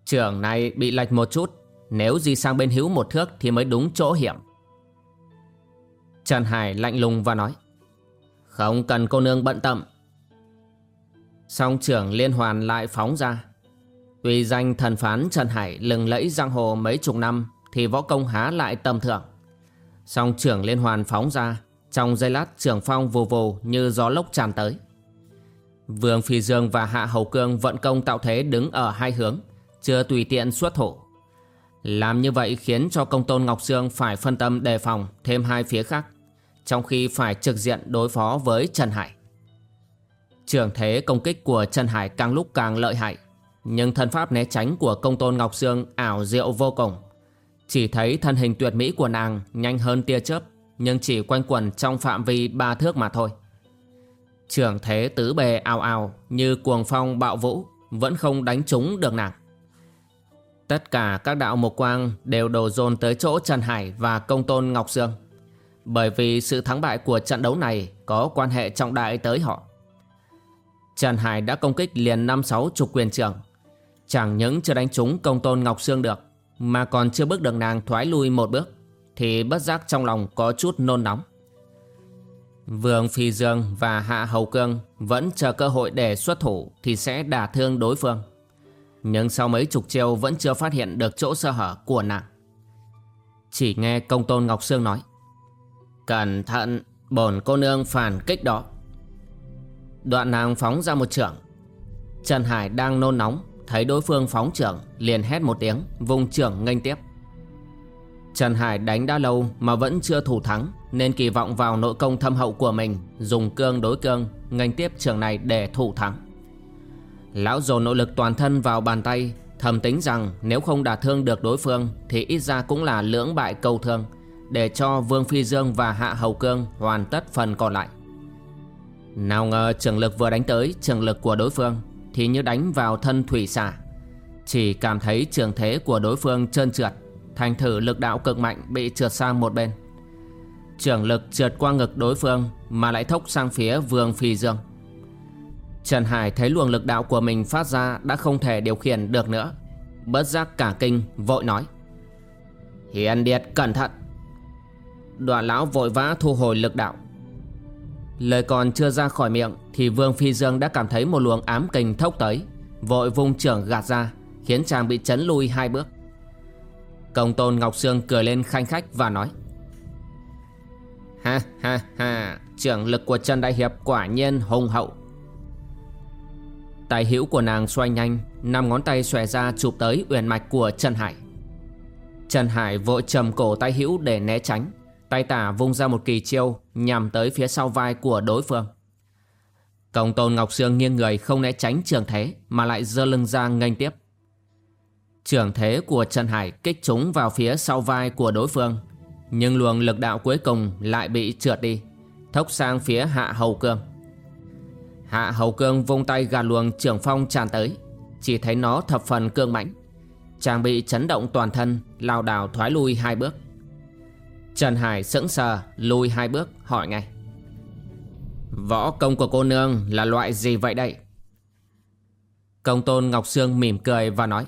Trường này bị lệch một chút, Nếu di sang bên hữu một thước Thì mới đúng chỗ hiểm. Trần Hải lạnh lùng và nói, Không cần cô nương bận tâm. Song trưởng liên hoàn lại phóng ra. Tuy danh thần phán Trần Hải lừng lẫy giang hồ mấy chục năm Thì võ công há lại tầm thượng Song trưởng liên hoàn phóng ra trong giây lát trưởng phong vù vù như gió lốc tràn tới. Vương Phi Dương và Hạ Hầu Cương vận công tạo thế đứng ở hai hướng, Chưa tùy tiện xuất thủ. Làm như vậy khiến cho công tôn Ngọc Sương phải phân tâm đề phòng thêm hai phía khác, Trong khi phải trực diện đối phó với Trần Hải. Trường thế công kích của Trần Hải càng lúc càng lợi hại, Nhưng thân pháp né tránh của công tôn Ngọc Sương ảo diệu vô cùng. Chỉ thấy thân hình tuyệt mỹ của nàng nhanh hơn tia chớp nhưng chỉ quanh quẩn trong phạm vi ba thước mà thôi. Trưởng thế tứ bề ào ào như cuồng phong bạo vũ, Vẫn không đánh trúng được nàng. Tất cả các đạo mục quang đều đổ dồn tới chỗ Trần Hải và công tôn Ngọc Dương. Bởi vì sự thắng bại của trận đấu này có quan hệ trọng đại tới họ. Trần Hải đã công kích liền năm sáu chục quyền trưởng Chẳng những chưa đánh trúng công tôn Ngọc Sương được, mà còn chưa bước được nàng thoái lui một bước. Thì bất giác trong lòng có chút nôn nóng Vương Phi Dương và Hạ Hầu Cương vẫn chờ cơ hội để xuất thủ thì sẽ đả thương đối phương. Nhưng sau mấy chục chiêu vẫn chưa phát hiện được chỗ sơ hở của nàng. Chỉ nghe công tôn Ngọc Sương nói Cẩn thận, bổn cô nương phản kích đó. Đoạn nàng phóng ra một trưởng. Trần Hải đang nôn nóng, thấy đối phương phóng trưởng, liền hét một tiếng, vùng trưởng nghênh tiếp. Trần Hải đánh đã lâu mà vẫn chưa thủ thắng, Nên kỳ vọng vào nội công thâm hậu của mình, Dùng cương đối cương, Ngành tiếp trường này để thủ thắng. Lão dồn nội lực toàn thân vào bàn tay, Thầm tính rằng nếu không đả thương được đối phương Thì ít ra cũng là lưỡng bại câu thương, Để cho Vương Phi Dương và Hạ Hầu Cương hoàn tất phần còn lại. Nào ngờ trường lực vừa đánh tới trường lực của đối phương, Thì như đánh vào thân thủy xả Chỉ cảm thấy trường thế của đối phương trơn trượt. Thành thử lực đạo cực mạnh bị trượt sang một bên. Trưởng lực trượt qua ngực đối phương Mà lại thốc sang phía vương phi dương. Trần Hải thấy luồng lực đạo của mình phát ra Đã không thể điều khiển được nữa. Bất giác cả kinh, vội nói. Hiền Điệt, cẩn thận. Đoạn lão vội vã thu hồi lực đạo. Lời còn chưa ra khỏi miệng Thì Vương Phi Dương đã cảm thấy một luồng ám kình thốc tới, Vội vung trưởng gạt ra, Khiến chàng bị chấn lui hai bước. Công tôn Ngọc Sương cười lên khanh khách và nói. Ha ha ha, Trưởng lực của Trần Đại Hiệp quả nhiên hùng hậu. Tài hữu của nàng xoay nhanh, năm ngón tay xòe ra chụp tới uyển mạch của Trần Hải. Trần Hải vội trầm cổ tay hữu để né tránh, Tay tả vung ra một kỳ chiêu Nhằm tới phía sau vai của đối phương. Công tôn Ngọc Sương nghiêng người không né tránh trường thế Mà lại dơ lưng ra nghênh tiếp. Trường thế của Trần Hải kích trúng vào phía sau vai của đối phương. Nhưng luồng lực đạo cuối cùng lại bị trượt đi, Thốc sang phía Hạ Hầu Cương. Hạ Hầu Cương vung tay gạt luồng trường phong tràn tới, Chỉ thấy nó thập phần cương mãnh. Chàng bị chấn động toàn thân, lao đảo thoái lui hai bước. Trần Hải sững sờ, lùi hai bước, hỏi ngay. Võ công của cô nương là loại gì vậy đây? Công tôn Ngọc Sương mỉm cười và nói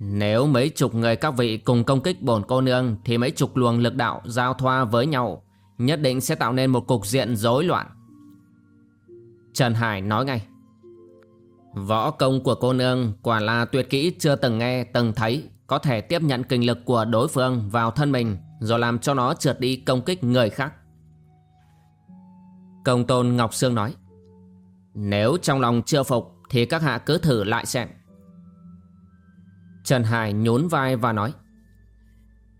nếu mấy chục người các vị cùng công kích bổn cô nương Thì mấy chục luồng lực đạo giao thoa với nhau Nhất định sẽ tạo nên một cục diện rối loạn. Trần Hải nói ngay. Võ công của cô nương quả là tuyệt kỹ chưa từng nghe, từng thấy Có thể tiếp nhận kinh lực của đối phương vào thân mình Rồi làm cho nó trượt đi công kích người khác. Công tôn Ngọc Sương nói. Nếu trong lòng chưa phục Thì các hạ cứ thử lại xem. Trần Hải nhún vai và nói,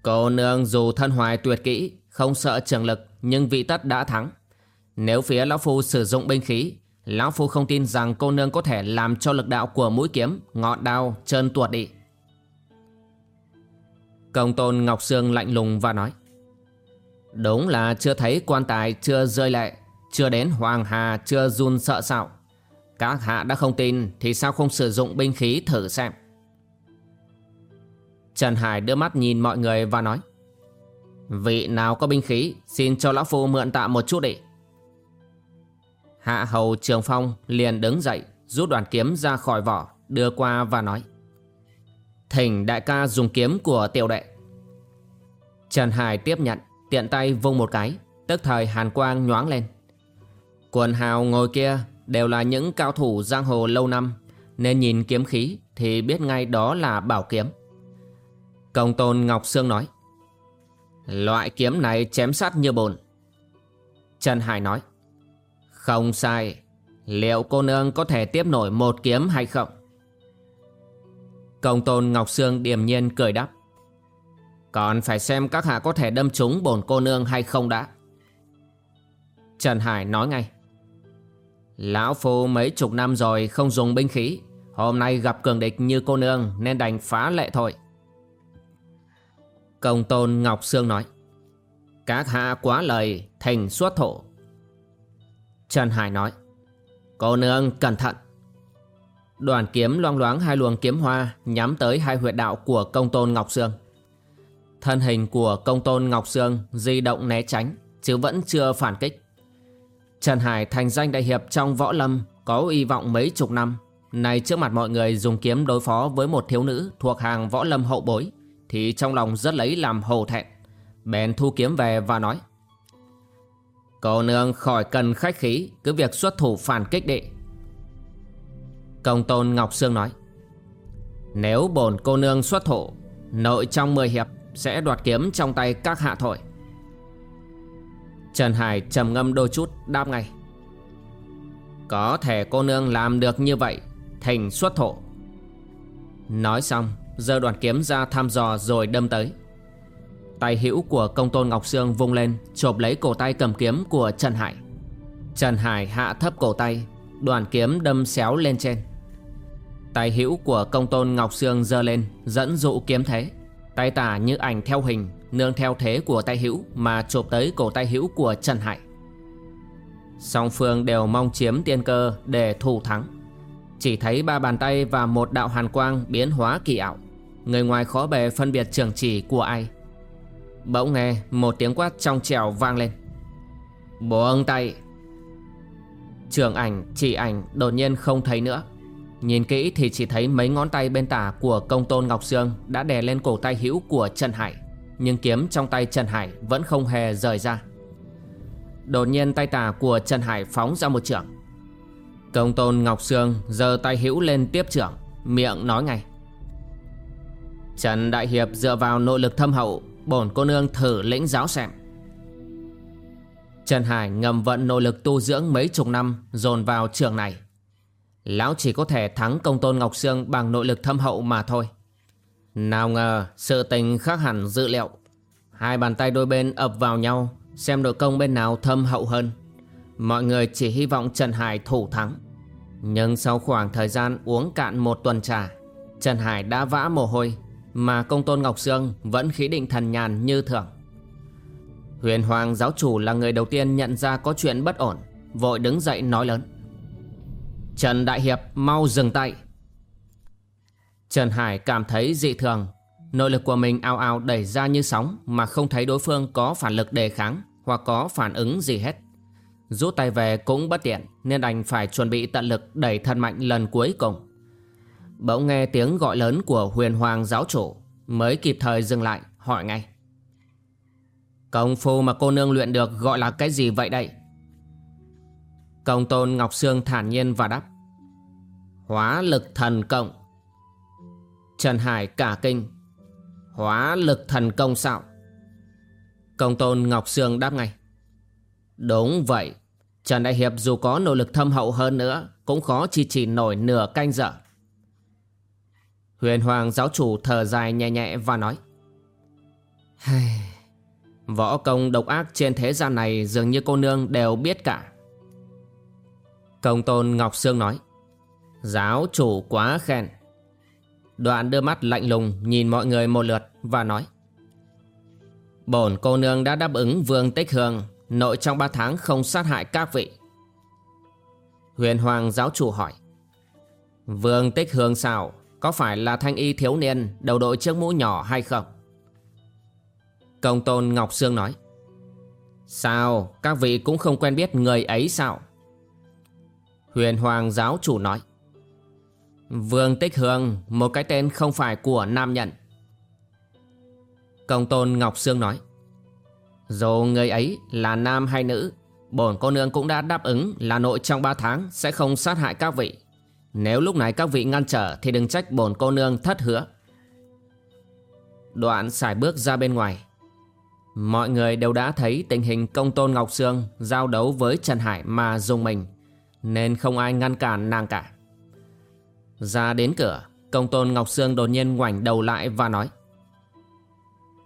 Cô nương dù thân hoài tuyệt kỹ, Không sợ trường lực, Nhưng vị tất đã thắng. Nếu phía Lão Phu sử dụng binh khí, Lão Phu không tin rằng cô nương có thể Làm cho lực đạo của mũi kiếm Ngọn đao, trơn tuột đi. Công tôn Ngọc Sương lạnh lùng và nói, Đúng là chưa thấy quan tài chưa rơi lệ, Chưa đến Hoàng Hà chưa run sợ sạo. Các hạ đã không tin Thì sao không sử dụng binh khí thử xem? Trần Hải đưa mắt nhìn mọi người và nói, Vị nào có binh khí, Xin cho Lão Phu mượn tạm một chút đi. Hạ hầu Trường Phong liền đứng dậy, Rút đoàn kiếm ra khỏi vỏ, Đưa qua và nói, Thỉnh đại ca dùng kiếm của tiểu đệ. Trần Hải tiếp nhận, Tiện tay vung một cái, Tức thời hàn quang nhoáng lên. Quần hào ngồi kia Đều là những cao thủ giang hồ lâu năm, Nên nhìn kiếm khí Thì biết ngay đó là bảo kiếm. Công tôn Ngọc Sương nói, Loại kiếm này chém sát như bồn. Trần Hải nói, Không sai. Liệu cô nương có thể tiếp nổi một kiếm hay không? Công tôn Ngọc Sương điềm nhiên cười đáp, Còn phải xem các hạ có thể đâm trúng bổn cô nương hay không đã. Trần Hải nói ngay, Lão Phu mấy chục năm rồi không dùng binh khí. Hôm nay gặp cường địch như cô nương nên đành phá lệ thôi. Công tôn Ngọc Sương nói, Các hạ quá lời, thành xuất thổ. Trần Hải nói, Cô nương cẩn thận. Đoàn kiếm loang loáng hai luồng kiếm hoa Nhắm tới hai huyệt đạo của công tôn Ngọc Sương. Thân hình của công tôn Ngọc Sương Di động né tránh, Chứ vẫn chưa phản kích. Trần Hải thành danh đại hiệp trong võ lâm Có hy vọng mấy chục năm. Này trước mặt mọi người dùng kiếm đối phó với một thiếu nữ Thuộc hàng võ lâm hậu bối thì trong lòng rất lấy làm hồ thẹn. Bèn thu kiếm về và nói Cô nương khỏi cần khách khí, Cứ việc xuất thủ phản kích đệ Công tôn Ngọc Sương nói, Nếu bổn cô nương xuất thủ, Nội trong 10 hiệp Sẽ đoạt kiếm trong tay các hạ thổi Trần Hải trầm ngâm đôi chút, đáp ngay, Có thể cô nương làm được như vậy, Thỉnh xuất thổ Nói xong giơ đoàn kiếm ra thăm dò rồi đâm tới. Tay hữu của công tôn Ngọc Sương vung lên, Chộp lấy cổ tay cầm kiếm của Trần Hải. Trần Hải hạ thấp cổ tay, Đoàn kiếm đâm xéo lên trên. Tay hữu của công tôn Ngọc Sương giơ lên, Dẫn dụ kiếm thế. Tay tả như ảnh theo hình, Nương theo thế của tay hữu Mà chộp tới cổ tay hữu của Trần Hải. Song phương đều mong chiếm tiên cơ Để thủ thắng. Chỉ thấy ba bàn tay và một đạo hàn quang Biến hóa kỳ ảo. Người ngoài khó bề phân biệt trưởng chỉ của ai? Bỗng nghe một tiếng quát trong trèo vang lên. Buông tay Trường ảnh chỉ ảnh đột nhiên không thấy nữa. Nhìn kỹ thì chỉ thấy mấy ngón tay bên tả của công tôn Ngọc Sương Đã đè lên cổ tay hữu của Trần Hải, Nhưng kiếm trong tay Trần Hải vẫn không hề rời ra. Đột nhiên tay tả của Trần Hải phóng ra một trưởng Công tôn Ngọc Sương giơ tay hữu lên tiếp trưởng, Miệng nói ngay. Trần Đại Hiệp dựa vào nội lực thâm hậu, Bổn cô nương thử lĩnh giáo xem. Trần Hải ngầm vận nội lực tu dưỡng mấy chục năm, Dồn vào trường này. Lão chỉ có thể thắng công tôn Ngọc Sương Bằng nội lực thâm hậu mà thôi. Nào ngờ, sự tình khác hẳn dự liệu. Hai bàn tay đôi bên ập vào nhau, Xem đội công bên nào thâm hậu hơn. Mọi người chỉ hy vọng Trần Hải thủ thắng. Nhưng sau khoảng thời gian uống cạn một tuần trà, Trần Hải đã vã mồ hôi mà công tôn Ngọc Sương vẫn khí định thần nhàn như thường. Huyền Hoàng giáo chủ là người đầu tiên nhận ra có chuyện bất ổn, Vội đứng dậy nói lớn. Trần Đại Hiệp, mau dừng tay. Trần Hải cảm thấy dị thường, Nội lực của mình ao ao đẩy ra như sóng Mà không thấy đối phương có phản lực đề kháng Hoặc có phản ứng gì hết. Rút tay về cũng bất tiện Nên đành phải chuẩn bị tận lực đẩy thân mạnh lần cuối cùng. Bỗng nghe tiếng gọi lớn của huyền hoàng giáo chủ, Mới kịp thời dừng lại, hỏi ngay. Công phu mà cô nương luyện được gọi là cái gì vậy đây? Công tôn Ngọc Sương thản nhiên và đáp. Hóa lực thần công. Trần Hải cả kinh. Hóa lực thần công sao? Công tôn Ngọc Sương đáp ngay. Đúng vậy. Trần Đại Hiệp dù có nỗ lực thâm hậu hơn nữa, Cũng khó chi chỉ nổi nửa canh giờ. Huyền Hoàng giáo chủ thở dài nhẹ nhẹ và nói Võ công độc ác trên thế gian này dường như cô nương đều biết cả. Công tôn Ngọc Sương nói, Giáo chủ quá khen. Đoạn đưa mắt lạnh lùng nhìn mọi người một lượt và nói, Bổn cô nương đã đáp ứng vương tích hương, Nội trong ba tháng không sát hại các vị. Huyền Hoàng giáo chủ hỏi, Vương tích hương sao? Có phải là thanh y thiếu niên Đầu đội chiếc mũ nhỏ hay không? Công tôn Ngọc Sương nói. Sao? Các vị cũng không quen biết người ấy sao? Huyền Hoàng giáo chủ nói. Vương Tích Hương, Một cái tên không phải của nam nhận Công tôn Ngọc Sương nói. Dù người ấy là nam hay nữ, Bổn cô nương cũng đã đáp ứng là nội trong 3 tháng Sẽ không sát hại các vị nếu lúc này các vị ngăn trở Thì đừng trách bổn cô nương thất hứa. Đoạn xài bước ra bên ngoài. Mọi người đều đã thấy tình hình công tôn Ngọc Sương giao đấu với Trần Hải mà dùng mình, Nên không ai ngăn cản nàng cả. Ra đến cửa, Công tôn Ngọc Sương đột nhiên ngoảnh đầu lại và nói,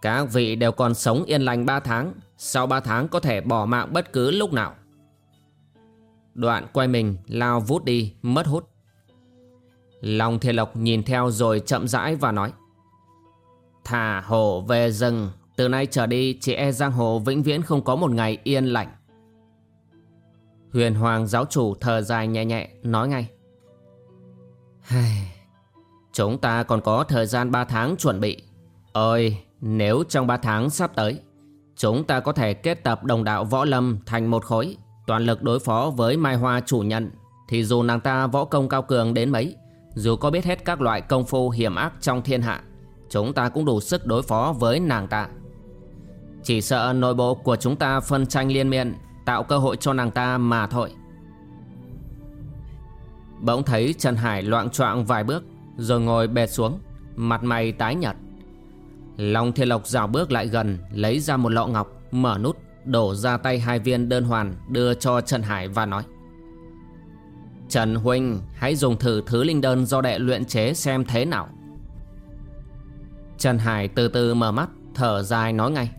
Các vị đều còn sống yên lành 3 tháng, Sau 3 tháng có thể bỏ mạng bất cứ lúc nào. Đoạn quay mình lao vút đi, mất hút. Long Thiên Lộc nhìn theo rồi chậm rãi và nói, Thả hổ về rừng. Từ nay trở đi chỉ e giang hồ vĩnh viễn không có một ngày yên lạnh Huyền Hoàng giáo chủ thở dài nhẹ nhẹ, nói ngay Chúng ta còn có thời gian 3 tháng chuẩn bị. Ôi, nếu trong 3 tháng sắp tới, Chúng ta có thể kết tập đồng đạo võ lâm thành một khối, Toàn lực đối phó với Mai Hoa chủ nhận Thì dù nàng ta võ công cao cường đến mấy dù có biết hết các loại công phu hiểm ác trong thiên hạ, Chúng ta cũng đủ sức đối phó với nàng ta. Chỉ sợ nội bộ của chúng ta phân tranh liên miên, Tạo cơ hội cho nàng ta mà thôi. Bỗng thấy Trần Hải loạn choạng vài bước, Rồi ngồi bệt xuống, Mặt mày tái nhợt. Long Thiên Lộc dào bước lại gần, Lấy ra một lọ ngọc, Mở nút, Đổ ra tay hai viên đơn hoàn Đưa cho Trần Hải và nói Trần Huynh Hãy dùng thử thứ linh đơn do đệ luyện chế xem thế nào. Trần Hải từ từ mở mắt Thở dài nói ngay.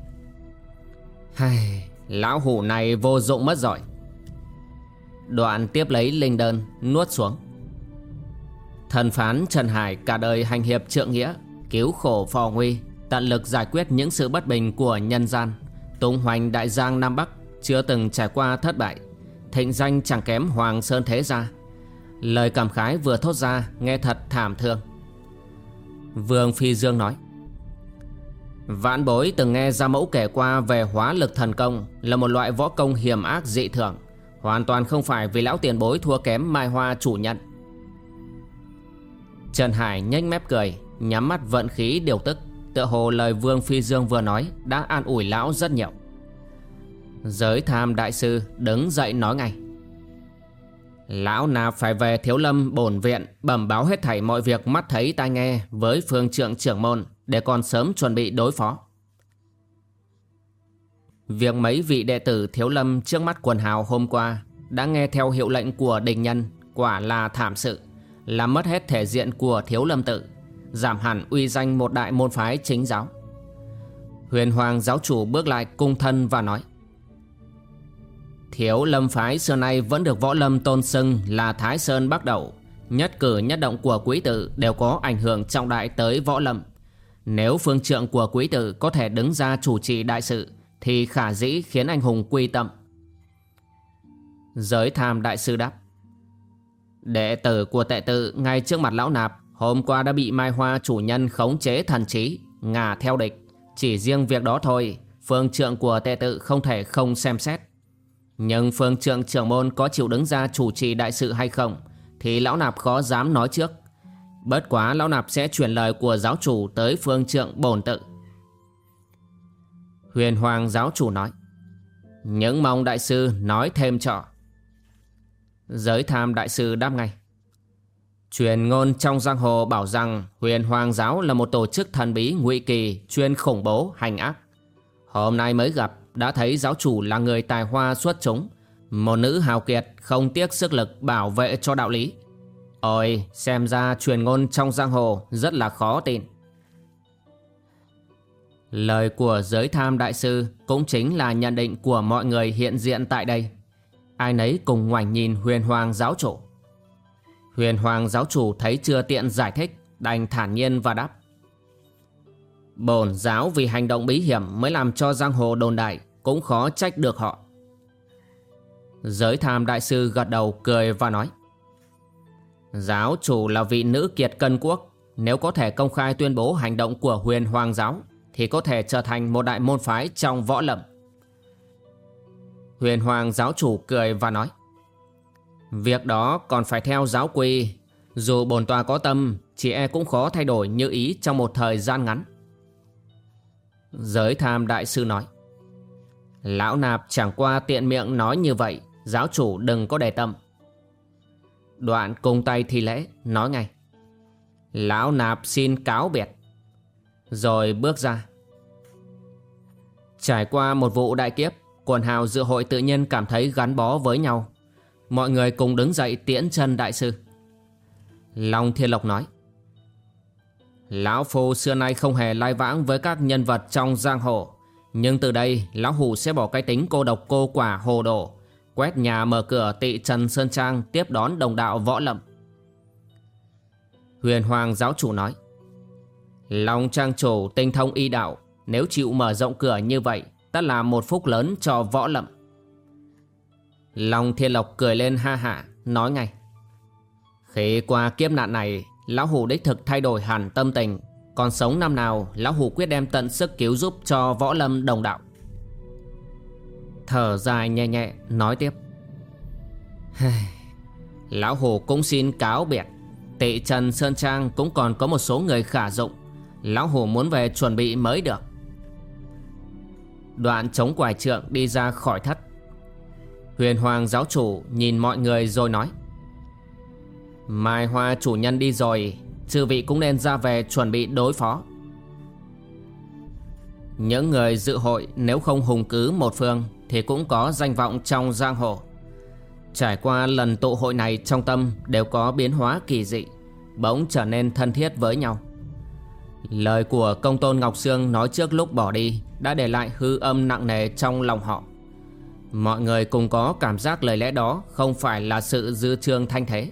Hay, Lão hủ này vô dụng mất rồi. Đoạn tiếp lấy linh đơn Nuốt xuống. Thần phán Trần Hải cả đời hành hiệp trượng nghĩa Cứu khổ phò nguy Tận lực giải quyết những sự bất bình của nhân gian. Tung hoành đại giang Nam Bắc Chưa từng trải qua thất bại. Thịnh danh chẳng kém Hoàng Sơn Thế Gia. Lời cảm khái vừa thốt ra, Nghe thật thảm thương. Vương Phi Dương nói, Vãn bối từng nghe ra mẫu kể qua về hóa lực thần công Là một loại võ công hiểm ác dị thường, Hoàn toàn không phải vì lão tiền bối thua kém Mai Hoa chủ nhận Trần Hải nhếch mép cười, Nhắm mắt vận khí điều tức, Tựa hồ lời Vương Phi Dương vừa nói Đã an ủi lão rất nhiều. Giới tham đại sư đứng dậy nói ngay Lão nạp phải về thiếu lâm bổn viện, Bẩm báo hết thảy mọi việc mắt thấy tai nghe Với phương trượng trưởng môn Để còn sớm chuẩn bị đối phó. Việc mấy vị đệ tử thiếu lâm trước mắt quần hào hôm qua Đã nghe theo hiệu lệnh của đình nhân Quả là thảm sự, Làm mất hết thể diện của thiếu lâm tự, Giảm hẳn uy danh một đại môn phái chính giáo. Huyền Hoàng giáo chủ bước lại cung thân và nói Thiếu lâm phái xưa nay vẫn được võ lâm tôn xưng là Thái Sơn bắt đầu. Nhất cử nhất động của quý tử đều có ảnh hưởng trọng đại tới võ lâm. Nếu phương trượng của quý tử có thể đứng ra chủ trì đại sự, Thì khả dĩ khiến anh hùng quy tâm. Giới tham đại sư đáp, Đệ tử của tệ tự ngay trước mặt lão nạp, Hôm qua đã bị Mai Hoa chủ nhân khống chế thần trí, Ngả theo địch. Chỉ riêng việc đó thôi, Phương trượng của tệ tự không thể không xem xét. Nhưng phương trượng trưởng môn có chịu đứng ra chủ trì đại sự hay không, Thì lão nạp khó dám nói trước. Bất quá lão nạp sẽ chuyển lời của giáo chủ tới phương trượng bổn tự. Huyền Hoàng giáo chủ nói, Những mong đại sư nói thêm trọ Giới tham đại sư đáp ngay, Truyền ngôn trong giang hồ bảo rằng huyền hoàng giáo là một tổ chức thần bí ngụy kỳ, chuyên khủng bố, hành ác. Hôm nay mới gặp đã thấy giáo chủ là người tài hoa xuất chúng, một nữ hào kiệt không tiếc sức lực bảo vệ cho đạo lý. Ôi, xem ra truyền ngôn trong giang hồ rất là khó tin. Lời của giới tham đại sư cũng chính là nhận định của mọi người hiện diện tại đây. Ai nấy cùng ngoảnh nhìn huyền hoàng giáo chủ. Huyền Hoàng giáo chủ thấy chưa tiện giải thích Đành thản nhiên và đáp Bổn giáo vì hành động bí hiểm Mới làm cho giang hồ đồn đại, Cũng khó trách được họ. Giới tham đại sư gật đầu cười và nói, Giáo chủ là vị nữ kiệt cân quốc, Nếu có thể công khai tuyên bố hành động của huyền hoàng giáo, Thì có thể trở thành một đại môn phái trong võ lâm. Huyền hoàng giáo chủ cười và nói, Việc đó còn phải theo giáo quy, Dù bồn tòa có tâm, Chị e cũng khó thay đổi như ý trong một thời gian ngắn. Giới tham đại sư nói. Lão nạp chẳng qua tiện miệng nói như vậy, Giáo chủ đừng có đề tâm. Đoạn cùng tay thi lễ, Nói ngay. Lão nạp xin cáo biệt. Rồi bước ra. Trải qua một vụ đại kiếp, Quần hào dự hội tự nhiên cảm thấy gắn bó với nhau. Mọi người cùng đứng dậy tiễn chân đại sư. Long Thiên Lộc nói. Lão Phu xưa nay không hề lai vãng với các nhân vật trong giang hồ. Nhưng từ đây, Lão Hủ sẽ bỏ cái tính cô độc cô quả hồ đồ, Quét nhà mở cửa tị Trần Sơn Trang tiếp đón đồng đạo võ lậm Huyền Hoàng giáo chủ nói, Long Trang chủ tinh thông y đạo, Nếu chịu mở rộng cửa như vậy, Tất là một phúc lớn cho võ lậm Long Thiên Lộc cười lên ha hả, Nói ngay, Khi qua kiếp nạn này Lão Hủ đích thực thay đổi hẳn tâm tình. Còn sống năm nào, Lão Hủ quyết đem tận sức cứu giúp cho võ lâm đồng đạo. Thở dài nhẹ nhẹ, Nói tiếp. Lão Hủ cũng xin cáo biệt. Tị Trần Sơn Trang cũng còn có một số người khả dụng. Lão Hủ muốn về chuẩn bị mới được. Đoạn chống quải trượng đi ra khỏi thất. Huyền Hoàng giáo chủ nhìn mọi người rồi nói. Mai Hoa chủ nhân đi rồi, Chư vị cũng nên ra về chuẩn bị đối phó. Những người dự hội nếu không hùng cứ một phương Thì cũng có danh vọng trong giang hồ. Trải qua lần tụ hội này trong tâm đều có biến hóa kỳ dị, Bỗng trở nên thân thiết với nhau. Lời của công tôn Ngọc Sương nói trước lúc bỏ đi Đã để lại hư âm nặng nề trong lòng họ. Mọi người cùng có cảm giác lời lẽ đó Không phải là sự dư trương thanh thế.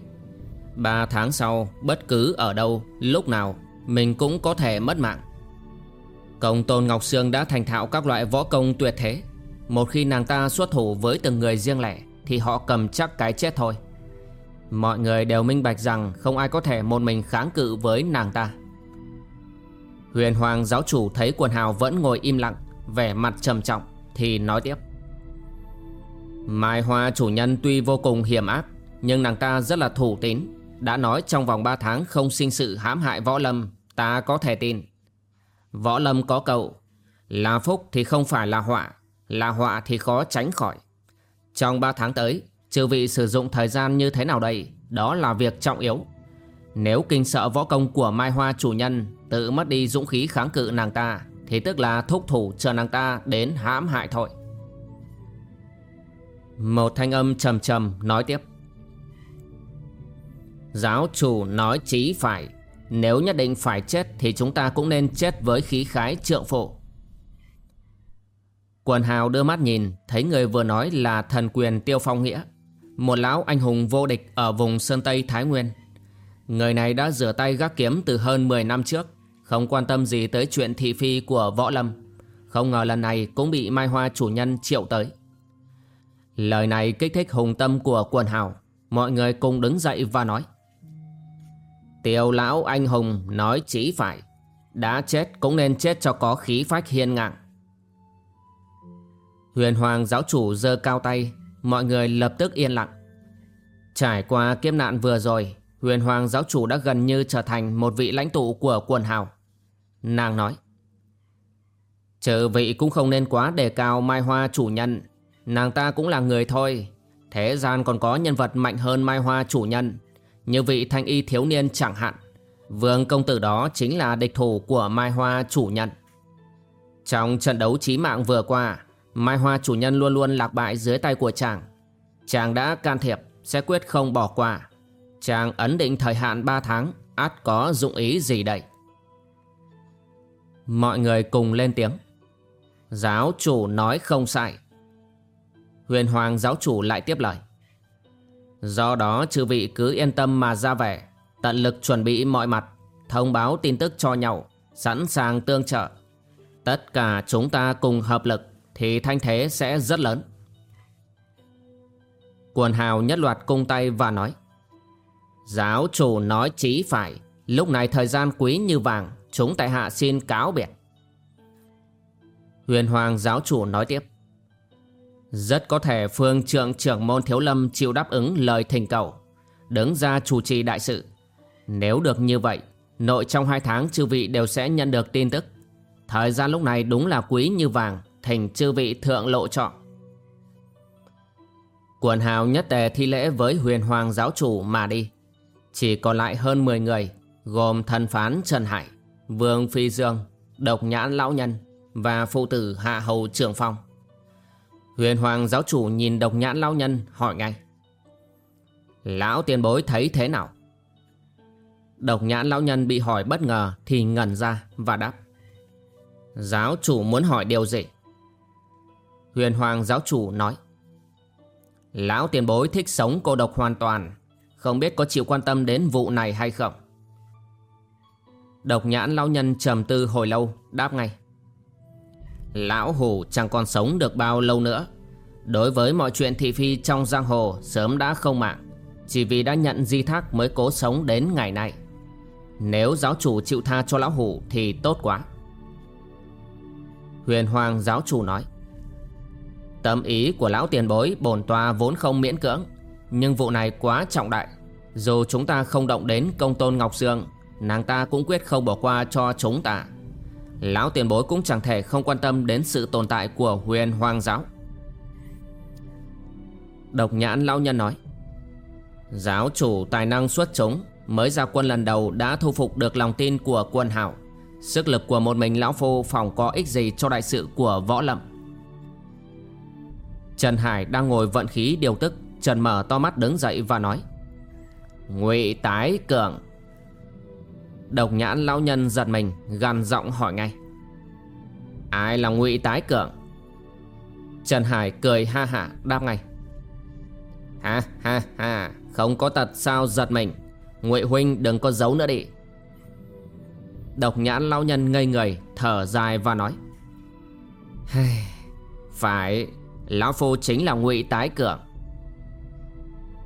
Ba tháng sau Bất cứ ở đâu, lúc nào Mình cũng có thể mất mạng. Công tôn Ngọc Sương đã thành thạo các loại võ công tuyệt thế. Một khi nàng ta xuất thủ với từng người riêng lẻ Thì họ cầm chắc cái chết thôi. Mọi người đều minh bạch rằng Không ai có thể một mình kháng cự với nàng ta. Huyền Hoàng giáo chủ thấy quần hào vẫn ngồi im lặng Vẻ mặt trầm trọng Thì nói tiếp. Mai Hoa chủ nhân tuy vô cùng hiểm ác Nhưng nàng ta rất là thủ tín. Đã nói trong vòng 3 tháng không sinh sự hãm hại võ lâm, Ta có thể tin. Võ lâm có cậu Là phúc thì không phải là họa Là họa thì khó tránh khỏi. Trong 3 tháng tới Trừ vị sử dụng thời gian như thế nào đây? Đó là việc trọng yếu. Nếu kinh sợ võ công của Mai Hoa chủ nhân Tự mất đi dũng khí kháng cự nàng ta, Thì tức là thúc thủ chờ nàng ta đến hãm hại thôi. Một thanh âm trầm trầm nói tiếp. Giáo chủ nói chí phải. Nếu nhất định phải chết Thì chúng ta cũng nên chết với khí khái trượng phụ. Quần hào đưa mắt nhìn, Thấy người vừa nói là thần quyền tiêu phong nghĩa. Một lão anh hùng vô địch Ở vùng Sơn Tây, Thái Nguyên. Người này đã rửa tay gác kiếm từ hơn 10 năm trước, Không quan tâm gì tới chuyện thị phi của võ lâm. Không ngờ lần này cũng bị Mai Hoa chủ nhân triệu tới. Lời này kích thích hùng tâm của quần hào. Mọi người cùng đứng dậy và nói. Tiểu lão anh hùng nói chỉ phải. Đã chết cũng nên chết cho có khí phách hiên ngang. Huyền Hoàng giáo chủ giơ cao tay, Mọi người lập tức yên lặng. Trải qua kiếp nạn vừa rồi, Huyền Hoàng giáo chủ đã gần như trở thành một vị lãnh tụ của quần hào. Nàng nói Trừ vị cũng không nên quá đề cao Mai Hoa chủ nhân. Nàng ta cũng là người thôi. Thế gian còn có nhân vật mạnh hơn Mai Hoa chủ nhân. Như vị thanh y thiếu niên chẳng hạn. Vương công tử đó chính là địch thủ của Mai Hoa chủ nhân. Trong trận đấu chí mạng vừa qua, Mai Hoa chủ nhân luôn luôn lạc bại dưới tay của chàng. Chàng đã can thiệp, Sẽ quyết không bỏ qua. Chàng ấn định thời hạn 3 tháng át có dụng ý gì đây? Mọi người cùng lên tiếng. Giáo chủ nói không sai. Huyền Hoàng giáo chủ lại tiếp lời. Do đó, chư vị cứ yên tâm mà ra vẻ. Tận lực chuẩn bị mọi mặt, Thông báo tin tức cho nhau, Sẵn sàng tương trợ. Tất cả chúng ta cùng hợp lực Thì thanh thế sẽ rất lớn. Quần hào nhất loạt cung tay và nói, Giáo chủ nói chí phải, Lúc này thời gian quý như vàng, Chúng tại hạ xin cáo biệt. Huyền Hoàng giáo chủ nói tiếp rất có thể phương trượng trưởng môn thiếu lâm chịu đáp ứng lời thỉnh cầu. Đứng ra chủ trì đại sự. Nếu được như vậy, Nội trong hai tháng chư vị đều sẽ nhận được tin tức. Thời gian lúc này đúng là quý như vàng thành chư vị thượng lộ chọn Quần hào nhất tề thi lễ với huyền hoàng giáo chủ mà đi. Chỉ còn lại hơn 10 người, Gồm thần phán Trần Hải, Vương Phi Dương, Độc nhãn lão nhân Và phụ tử Hạ Hầu Trường Phong Huyền hoàng giáo chủ nhìn độc nhãn lão nhân, hỏi ngay. Lão tiền bối thấy thế nào? Độc nhãn lão nhân bị hỏi bất ngờ thì ngẩn ra và đáp. Giáo chủ muốn hỏi điều gì? Huyền hoàng giáo chủ nói. Lão tiền bối thích sống cô độc hoàn toàn, Không biết có chịu quan tâm đến vụ này hay không? Độc nhãn lão nhân trầm tư hồi lâu, Đáp ngay. Lão hủ chẳng còn sống được bao lâu nữa. Đối với mọi chuyện thị phi trong giang hồ, Sớm đã không mạng. Chỉ vì đã nhận di thác mới cố sống đến ngày nay. Nếu giáo chủ chịu tha cho lão hủ Thì tốt quá. Huyền hoàng giáo chủ nói, Tâm ý của lão tiền bối bổn tòa vốn không miễn cưỡng, Nhưng vụ này quá trọng đại. Dù chúng ta không động đến công tôn Ngọc Dương, Nàng ta cũng quyết không bỏ qua cho chúng ta. Lão tiền bối cũng chẳng thể không quan tâm đến sự tồn tại của huyền hoàng giáo. Độc nhãn lão nhân nói, Giáo chủ tài năng xuất chúng Mới ra quân lần đầu đã thu phục được lòng tin của quân hảo Sức lực của một mình lão phu phòng có ích gì cho đại sự của võ lâm? Trần Hải đang ngồi vận khí điều tức, Trần mở to mắt đứng dậy và nói, Ngụy tái cường Độc nhãn lão nhân giật mình gằn giọng hỏi ngay. Ai là ngụy tái cường? Trần Hải cười ha hả, đáp ngay. Ha ha ha, Không có tật sao giật mình. Ngụy huynh đừng có giấu nữa đi. Độc nhãn lão nhân ngây người, Thở dài và nói. Phải, Lão Phu chính là ngụy tái cường.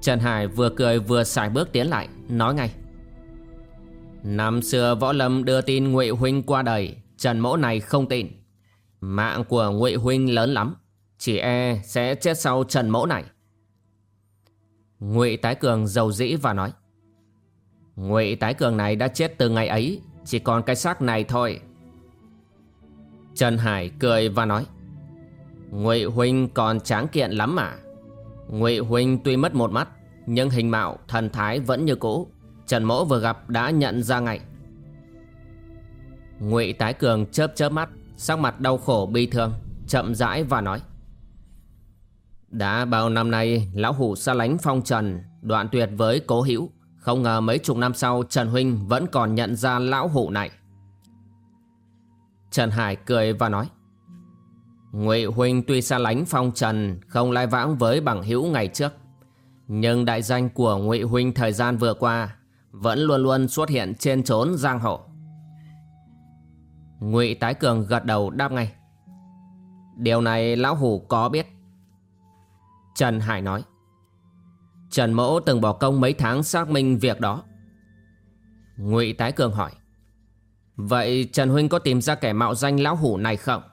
Trần Hải vừa cười vừa xài bước tiến lại, Nói ngay. Năm xưa Võ Lâm đưa tin Ngụy Huynh qua đời, Trần Mỗ này không tin. Mạng của Ngụy Huynh lớn lắm, Chỉ e sẽ chết sau Trần Mỗ này. Ngụy Tái Cường giàu dĩ và nói, Ngụy Tái Cường này đã chết từ ngày ấy, Chỉ còn cái xác này thôi. Trần Hải cười và nói, Ngụy Huynh còn tráng kiện lắm mà. Ngụy Huynh tuy mất một mắt, Nhưng hình mạo, thần thái vẫn như cũ. Trần Mỗ vừa gặp đã nhận ra ngay. Ngụy Tái Cường chớp chớp mắt, Sắc mặt đau khổ bi thương, Chậm rãi và nói, Đã bao năm nay, Lão Hủ xa lánh phong trần, Đoạn tuyệt với cố hữu. Không ngờ mấy chục năm sau, Trần Huynh vẫn còn nhận ra Lão Hủ này. Trần Hải cười và nói, Ngụy Huynh tuy xa lánh phong trần, Không lai vãng với bằng hữu ngày trước. Nhưng đại danh của Ngụy Huynh thời gian vừa qua vẫn luôn luôn xuất hiện trên trốn giang hồ. Ngụy Tái Cường gật đầu đáp ngay. Điều này Lão Hủ có biết. Trần Hải nói. Trần Mỗ từng bỏ công mấy tháng xác minh việc đó. Ngụy Tái Cường hỏi. Vậy Trần Huynh có tìm ra kẻ mạo danh Lão Hủ này không?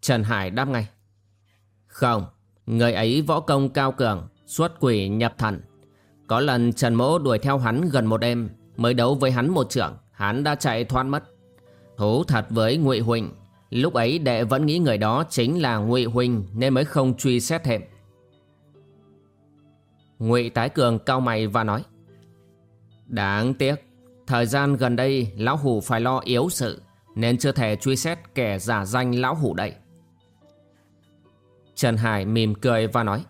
Trần Hải đáp ngay. Không, Người ấy võ công cao cường, Xuất quỷ nhập thần. Có lần Trần Mỗ đuổi theo hắn gần một đêm, Mới đấu với hắn một trưởng, Hắn đã chạy thoát mất. Thú thật với Ngụy Huỳnh, Lúc ấy đệ vẫn nghĩ người đó chính là Ngụy Huỳnh Nên mới không truy xét thêm. Ngụy Tái Cường cao mày và nói, Đáng tiếc, Thời gian gần đây Lão Hủ phải lo yếu sự, Nên chưa thể truy xét kẻ giả danh Lão Hủ đây. Trần Hải mỉm cười và nói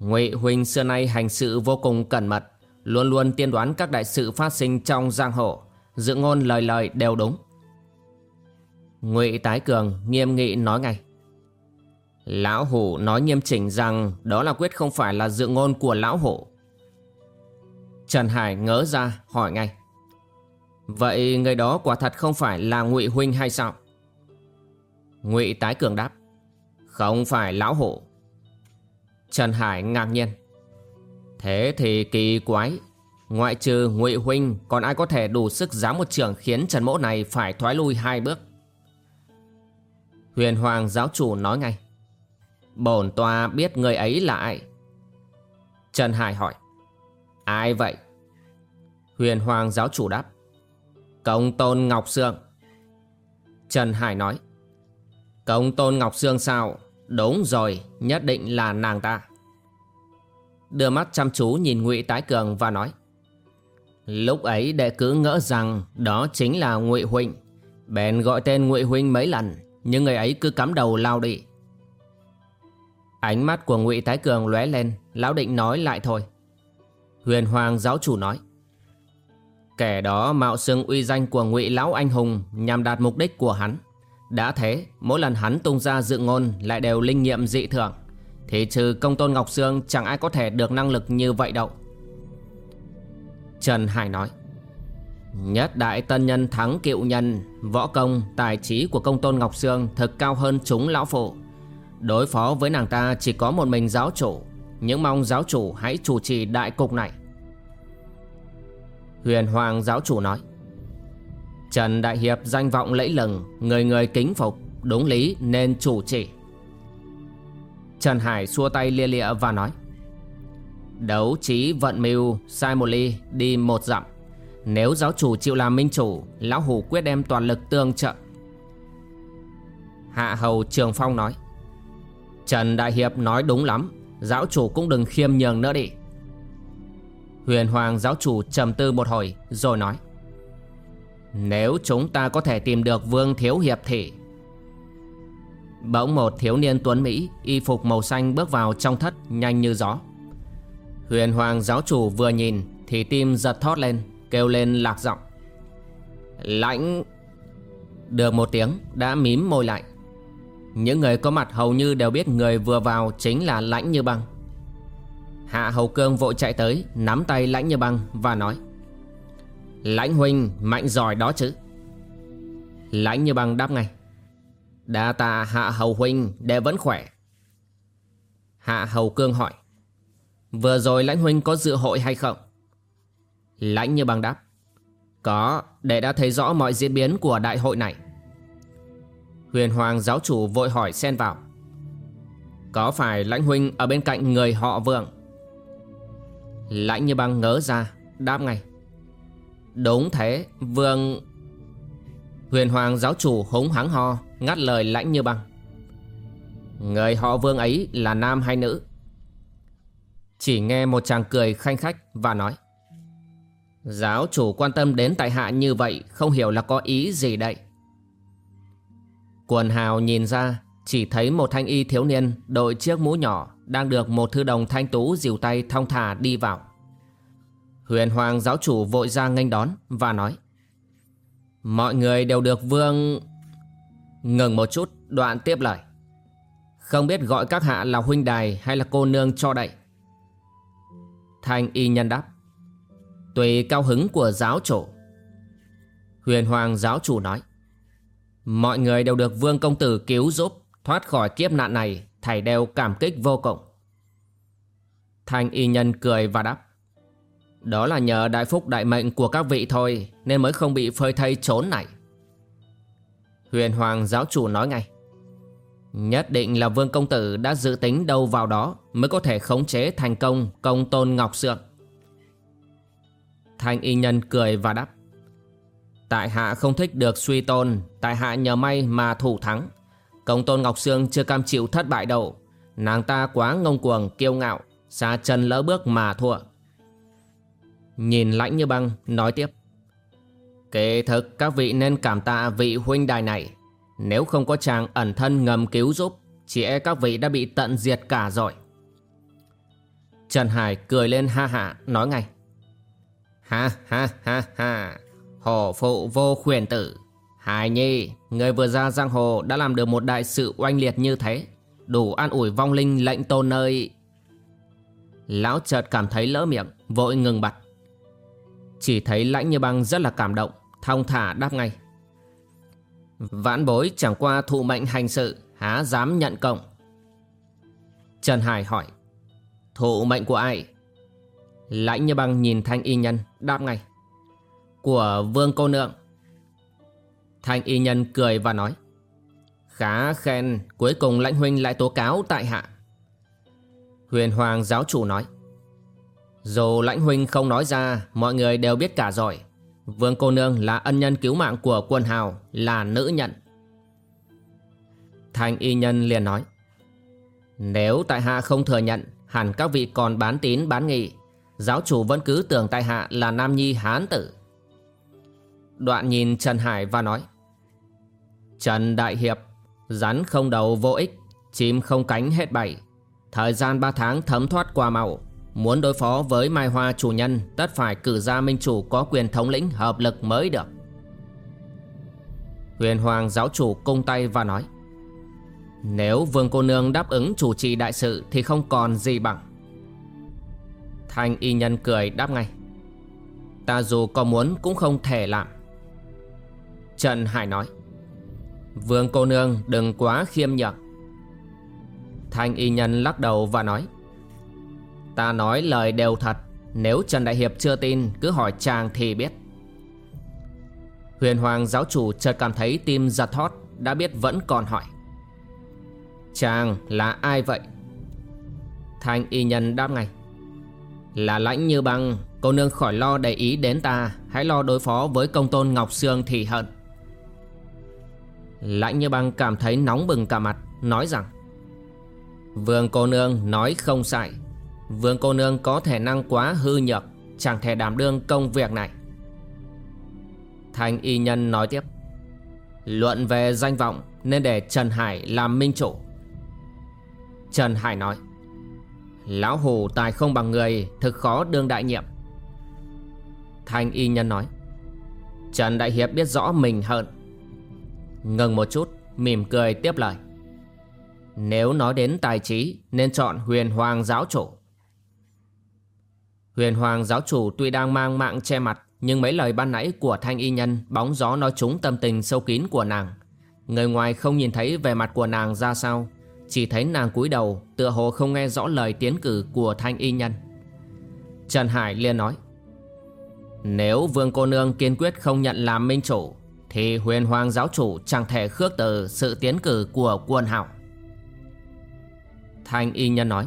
Ngụy Huynh xưa nay hành sự vô cùng cẩn mật, Luôn luôn tiên đoán các đại sự phát sinh trong giang hồ Dự ngôn lời lời đều đúng. Ngụy Tái Cường nghiêm nghị nói ngay, Lão Hủ nói nghiêm chỉnh rằng Đó là quyết không phải là dự ngôn của Lão Hủ. Trần Hải ngỡ ra hỏi ngay, Vậy người đó quả thật không phải là Ngụy Huynh hay sao? Ngụy Tái Cường đáp, không phải lão hổ Trần Hải ngạc nhiên. Thế thì kỳ quái, Ngoại trừ ngụy Huynh, Còn ai có thể đủ sức dám một trường Khiến Trần Mỗ này phải thoái lui hai bước? Huyền Hoàng giáo chủ nói ngay. Bổn tòa biết người ấy là ai? Trần Hải hỏi. Ai vậy? Huyền Hoàng giáo chủ đáp. Công tôn Ngọc Sương. Trần Hải nói. Công tôn Ngọc Sương sao? Đúng rồi, nhất định là nàng ta. Đưa mắt chăm chú nhìn Ngụy Tái Cường và nói. Lúc ấy đệ cứ ngỡ rằng đó chính là Ngụy Huynh. Bèn gọi tên Ngụy Huynh mấy lần, nhưng người ấy cứ cắm đầu lao đi. Ánh mắt của Ngụy Tái Cường lóe lên, lão định nói lại thôi. Huyền Hoàng giáo chủ nói. Kẻ đó mạo xưng uy danh của Ngụy lão anh hùng nhằm đạt mục đích của hắn. Đã thế, mỗi lần hắn tung ra dự ngôn lại đều linh nghiệm dị thường. Thì trừ công tôn Ngọc Sương chẳng ai có thể được năng lực như vậy đâu. Trần Hải nói. Nhất đại tân nhân thắng kiệu nhân, võ công, tài trí của công tôn Ngọc Sương thực cao hơn chúng lão phụ. Đối phó với nàng ta chỉ có một mình giáo chủ, những mong giáo chủ hãy chủ trì đại cục này. Huyền Hoàng giáo chủ nói. Trần Đại Hiệp danh vọng lẫy lừng, Người người kính phục, Đúng lý nên chủ chỉ Trần Hải xua tay lia lịa và nói, Đấu trí vận mưu, Sai một ly, đi một dặm. Nếu giáo chủ chịu làm minh chủ, Lão Hủ quyết đem toàn lực tương trợ. Hạ Hầu Trường Phong nói, Trần Đại Hiệp nói đúng lắm, Giáo chủ cũng đừng khiêm nhường nữa đi. Huyền Hoàng giáo chủ trầm tư một hồi, Rồi nói nếu chúng ta có thể tìm được Vương Thiếu Hiệp thì? Bỗng một thiếu niên tuấn Mỹ, Y phục màu xanh bước vào trong thất, Nhanh như gió. Huyền Hoàng giáo chủ vừa nhìn, Thì tim giật thót lên, Kêu lên lạc giọng. Lãnh! Được một tiếng, đã mím môi lại. Những người có mặt hầu như đều biết người vừa vào chính là lãnh như băng. Hạ hầu cương vội chạy tới, Nắm tay lãnh như băng và nói Lãnh huynh mạnh giỏi đó chứ? Lãnh như băng đáp ngay. Đa tạ hạ hầu huynh để vẫn khỏe. Hạ hầu cương hỏi. Vừa rồi lãnh huynh có dự hội hay không? Lãnh như băng đáp. Có để đã thấy rõ mọi diễn biến của đại hội này. Huyền hoàng giáo chủ vội hỏi xen vào. Có phải lãnh huynh ở bên cạnh người họ vượng? Lãnh như băng ngớ ra, Đáp ngay. Đúng thế, vương. Huyền hoàng giáo chủ hống hắng ho, Ngắt lời lãnh như băng. Người họ vương ấy là nam hay nữ? Chỉ nghe một chàng cười khanh khách và nói, Giáo chủ quan tâm đến tại hạ như vậy, Không hiểu là có ý gì đây. Quần hào nhìn ra, Chỉ thấy một thanh y thiếu niên, Đội chiếc mũ nhỏ, Đang được một thư đồng thanh tú dìu tay thong thả đi vào. Huyền hoàng giáo chủ vội ra nghênh đón Và nói, Mọi người đều được vương Ngừng một chút, đoạn tiếp lời. Không biết gọi các hạ là huynh đài hay là cô nương cho đậy. Thanh y nhân đáp, Tùy cao hứng của giáo chủ. Huyền hoàng giáo chủ nói, Mọi người đều được vương công tử cứu giúp, Thoát khỏi kiếp nạn này, Thầy đều cảm kích vô cùng. Thanh y nhân cười và đáp đó là nhờ đại phúc đại mệnh của các vị thôi, Nên mới không bị phơi thây trốn này. Huyền hoàng giáo chủ nói ngay, Nhất định là vương công tử đã dự tính đâu vào đó Mới có thể khống chế thành công công tôn Ngọc Sượng. Thanh y nhân cười và đáp, Tại hạ không thích được suy tôn, Tại hạ nhờ may mà thủ thắng. Công tôn Ngọc Sương chưa cam chịu thất bại đâu. Nàng ta quá ngông cuồng, kiêu ngạo, Xa chân lỡ bước mà thua. Nhìn lãnh như băng, nói tiếp. Kể thực, các vị nên cảm tạ vị huynh đài này. Nếu không có chàng ẩn thân ngầm cứu giúp, Chỉ e các vị đã bị tận diệt cả rồi. Trần Hải cười lên ha hạ nói ngay. Ha ha ha ha. Hổ phụ vô khuyển tử. Hải nhi, Người vừa ra giang hồ đã làm được một đại sự oanh liệt như thế. Đủ an ủi vong linh lệnh tôn nơi. Lão chợt cảm thấy lỡ miệng, Vội ngừng bặt. Chỉ thấy lãnh như băng rất là cảm động, Thong thả đáp ngay. Vãn bối chẳng qua thụ mệnh hành sự, Há dám nhận cộng. Trần Hải hỏi, Thụ mệnh của ai? Lãnh như băng nhìn thanh y nhân, Đáp ngay. Của vương cô nương Thanh y nhân cười và nói, Khá khen, Cuối cùng lãnh huynh lại tố cáo tại hạ. Huyền hoàng giáo chủ nói dù lãnh huynh không nói ra, Mọi người đều biết cả rồi. Vương cô nương là ân nhân cứu mạng của quân hào, Là nữ nhận. Thanh y nhân liền nói, Nếu tại hạ không thừa nhận, Hẳn các vị còn bán tín bán nghị Giáo chủ vẫn cứ tưởng tại hạ là nam nhi hán tử. Đoạn nhìn Trần Hải và nói, Trần Đại Hiệp, Rắn không đầu vô ích, Chim không cánh hết bảy Thời gian 3 tháng thấm thoát qua màu Muốn đối phó với Mai Hoa chủ nhân, Tất phải cử ra minh chủ có quyền thống lĩnh, hợp lực mới được. Huyền Hoàng giáo chủ cung tay và nói, Nếu vương cô nương đáp ứng chủ trì đại sự Thì không còn gì bằng. Thanh y nhân cười đáp ngay, Ta dù có muốn cũng không thể làm. Trần Hải nói, Vương cô nương đừng quá khiêm nhường. Thanh y nhân lắc đầu và nói Ta nói lời đều thật. Nếu Trần Đại Hiệp chưa tin, Cứ hỏi chàng thì biết. Huyền Hoàng giáo chủ chợt cảm thấy tim giật thót, Đã biết vẫn còn hỏi. Chàng là ai vậy? Thanh y nhân đáp ngay. Là lãnh như băng, Cô nương khỏi lo để ý đến ta, Hãy lo đối phó với công tôn Ngọc Sương thì hận. Lãnh như băng cảm thấy nóng bừng cả mặt, Nói rằng, Vương cô nương nói không sai. Vương cô nương có thể năng quá hư nhược, Chẳng thể đảm đương công việc này. Thanh y nhân nói tiếp, Luận về danh vọng Nên để Trần Hải làm minh chủ. Trần Hải nói, Lão hủ tài không bằng người, Thực khó đương đại nhiệm. Thanh y nhân nói, Trần Đại Hiệp biết rõ mình hơn Ngừng một chút, Mỉm cười tiếp lời, Nếu nói đến tài trí, Nên chọn huyền hoàng giáo chủ. Huyền hoàng giáo chủ tuy đang mang mạng che mặt, Nhưng mấy lời ban nãy của thanh y nhân Bóng gió nói trúng tâm tình sâu kín của nàng. Người ngoài không nhìn thấy về mặt của nàng ra sao, Chỉ thấy nàng cúi đầu, Tựa hồ không nghe rõ lời tiến cử của thanh y nhân. Trần Hải liền nói, Nếu vương cô nương kiên quyết không nhận làm minh chủ, Thì huyền hoàng giáo chủ chẳng thể khước từ sự tiến cử của quân hảo Thanh y nhân nói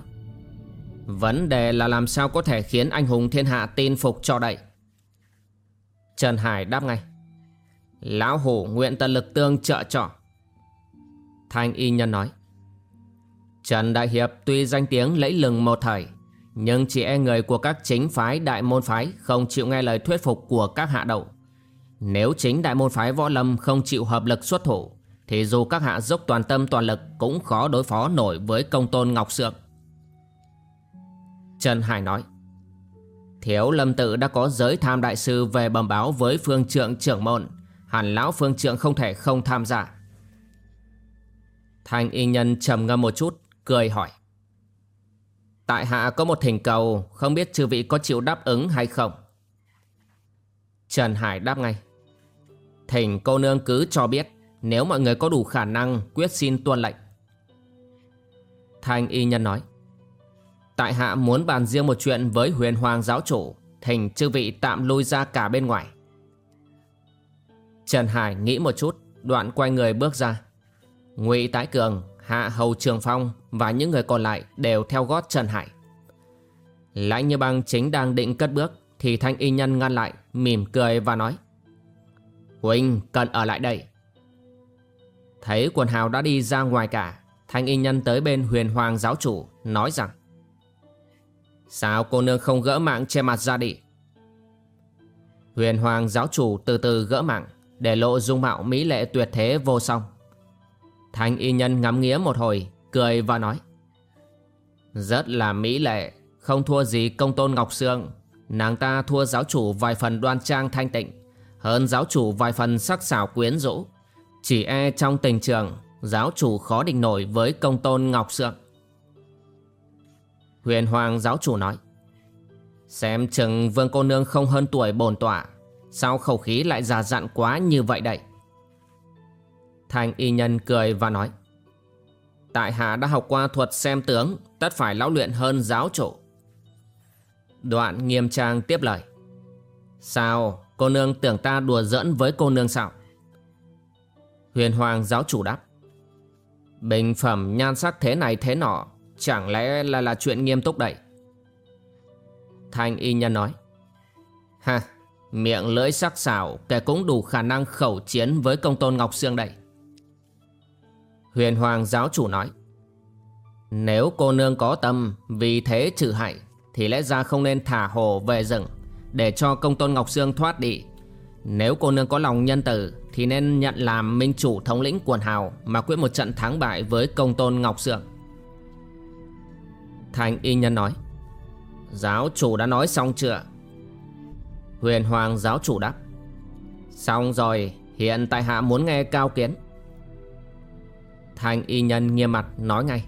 Vấn đề là làm sao có thể khiến anh hùng thiên hạ tin phục cho đậy? Trần Hải đáp ngay. Lão hủ nguyện tận lực tương trợ trọ Thanh y nhân nói. Trần Đại Hiệp tuy danh tiếng lẫy lừng một thời, Nhưng chỉ e người của các chính phái đại môn phái Không chịu nghe lời thuyết phục của các hạ đậu Nếu chính đại môn phái võ lâm không chịu hợp lực xuất thủ, Thì dù các hạ dốc toàn tâm toàn lực Cũng khó đối phó nổi với công tôn Ngọc Sượng. Trần Hải nói. Thiếu lâm tự đã có giới tham đại sư về bẩm báo với phương trượng trưởng môn. Hẳn lão phương trượng không thể không tham gia. Thanh y nhân trầm ngâm một chút, Cười hỏi. Tại hạ có một thỉnh cầu, Không biết chư vị có chịu đáp ứng hay không? Trần Hải đáp ngay. Thỉnh cô nương cứ cho biết, Nếu mọi người có đủ khả năng, Quyết xin tuân lệnh. Thanh y nhân nói. Tại hạ muốn bàn riêng một chuyện với huyền hoàng giáo chủ Thỉnh chư vị tạm lui ra cả bên ngoài. Trần Hải nghĩ một chút Đoạn quay người bước ra. Ngụy Tái Cường, Hạ Hầu Trường Phong Và những người còn lại đều theo gót Trần Hải. Lãnh như băng chính đang định cất bước Thì thanh y nhân ngăn lại Mỉm cười và nói Huynh cần ở lại đây. Thấy quần hào đã đi ra ngoài cả Thanh y nhân tới bên huyền hoàng giáo chủ Nói rằng Sao cô nương không gỡ mạng che mặt ra đi? Huyền hoàng giáo chủ từ từ gỡ mạng, Để lộ dung mạo mỹ lệ tuyệt thế vô song. Thanh y nhân ngắm nghía một hồi, Cười và nói, Rất là mỹ lệ, Không thua gì công tôn Ngọc Sương. Nàng ta thua giáo chủ vài phần đoan trang thanh tịnh, Hơn giáo chủ vài phần sắc xảo quyến rũ. Chỉ e trong tình trường, Giáo chủ khó định nổi với công tôn Ngọc Sương. Huyền Hoàng giáo chủ nói. Xem chừng vương cô nương không hơn tuổi bồn tỏa Sao khẩu khí lại già dặn quá như vậy đây? Thanh y nhân cười và nói. Tại hạ đã học qua thuật xem tướng, Tất phải lão luyện hơn giáo chủ. Đoạn nghiêm trang tiếp lời. Sao, cô nương tưởng ta đùa giỡn với cô nương sao? Huyền hoàng giáo chủ đáp. Bình phẩm nhan sắc thế này thế nọ Chẳng lẽ là là chuyện nghiêm túc đấy? Thanh y nhân nói Ha Miệng lưỡi sắc sảo Kẻ cũng đủ khả năng khẩu chiến với công tôn Ngọc Sương đây. Huyền Hoàng giáo chủ nói, Nếu cô nương có tâm Vì thế trừ hại, Thì lẽ ra không nên thả hồ về rừng Để cho công tôn Ngọc Sương thoát đi. Nếu cô nương có lòng nhân tử Thì nên nhận làm minh chủ thống lĩnh quần hào Mà quyết một trận thắng bại với công tôn Ngọc Sương. Thanh y nhân nói, Giáo chủ đã nói xong chưa? Huyền hoàng giáo chủ đáp, Xong rồi, Hiện tại hạ muốn nghe cao kiến. Thanh y nhân nghiêm mặt nói ngay,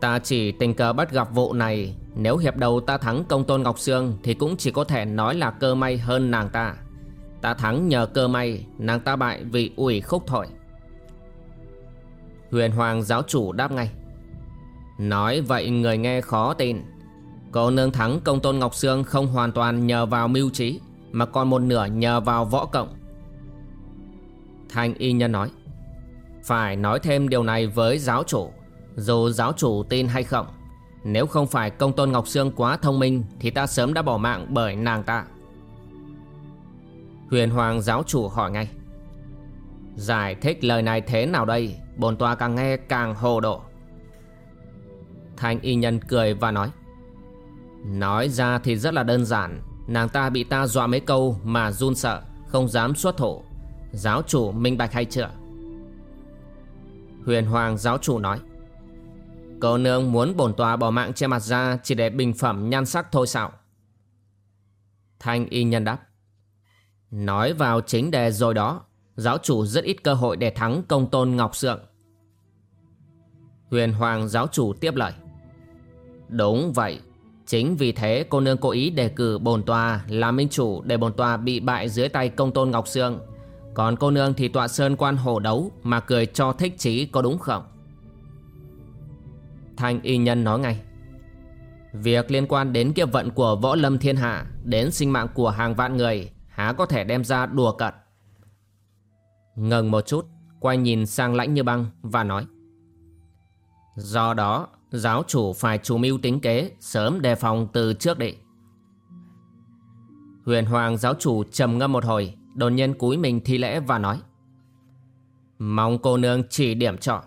Ta chỉ tình cờ bắt gặp vụ này, Nếu hiệp đầu ta thắng công tôn Ngọc Sương Thì cũng chỉ có thể nói là cơ may hơn nàng ta. Ta thắng nhờ cơ may, Nàng ta bại vì ủy khúc thổi. Huyền Hoàng giáo chủ đáp ngay Nói vậy người nghe khó tin. Cô nương thắng công tôn Ngọc Sương không hoàn toàn nhờ vào mưu trí, Mà còn một nửa nhờ vào võ cộng Thanh y nhân nói, Phải nói thêm điều này với giáo chủ. Dù giáo chủ tin hay không, Nếu không phải công tôn Ngọc Sương quá thông minh, Thì ta sớm đã bỏ mạng bởi nàng ta. Huyền Hoàng giáo chủ hỏi ngay, Giải thích lời này thế nào đây? Bồn tòa càng nghe càng hồ độ Thanh y nhân cười và nói Nói ra thì rất là đơn giản. Nàng ta bị ta dọa mấy câu mà run sợ, Không dám xuất thủ. Giáo chủ minh bạch hay chưa? Huyền Hoàng giáo chủ nói, Cô nương muốn bổn tòa bỏ mạng che mặt ra Chỉ để bình phẩm nhan sắc thôi sao? Thanh y nhân đáp, Nói vào chính đề rồi đó. Giáo chủ rất ít cơ hội để thắng công tôn Ngọc Sượng. Huyền Hoàng giáo chủ tiếp lời Đúng vậy Chính vì thế cô nương cố ý đề cử bồn tòa là minh chủ để bồn tòa bị bại dưới tay công tôn Ngọc Sương. Còn cô nương thì tọa sơn quan hổ đấu mà cười cho thích chí có đúng không? Thanh y nhân nói ngay. Việc liên quan đến kiếp vận của võ lâm thiên hạ đến sinh mạng của hàng vạn người há có thể đem ra đùa cợt. Ngừng một chút, quay nhìn sang lãnh như băng và nói. Do đó Giáo chủ phải chủ mưu tính kế, Sớm đề phòng từ trước đi. Huyền Hoàng giáo chủ trầm ngâm một hồi, Đột nhiên cúi mình thi lễ và nói, Mong cô nương chỉ điểm cho.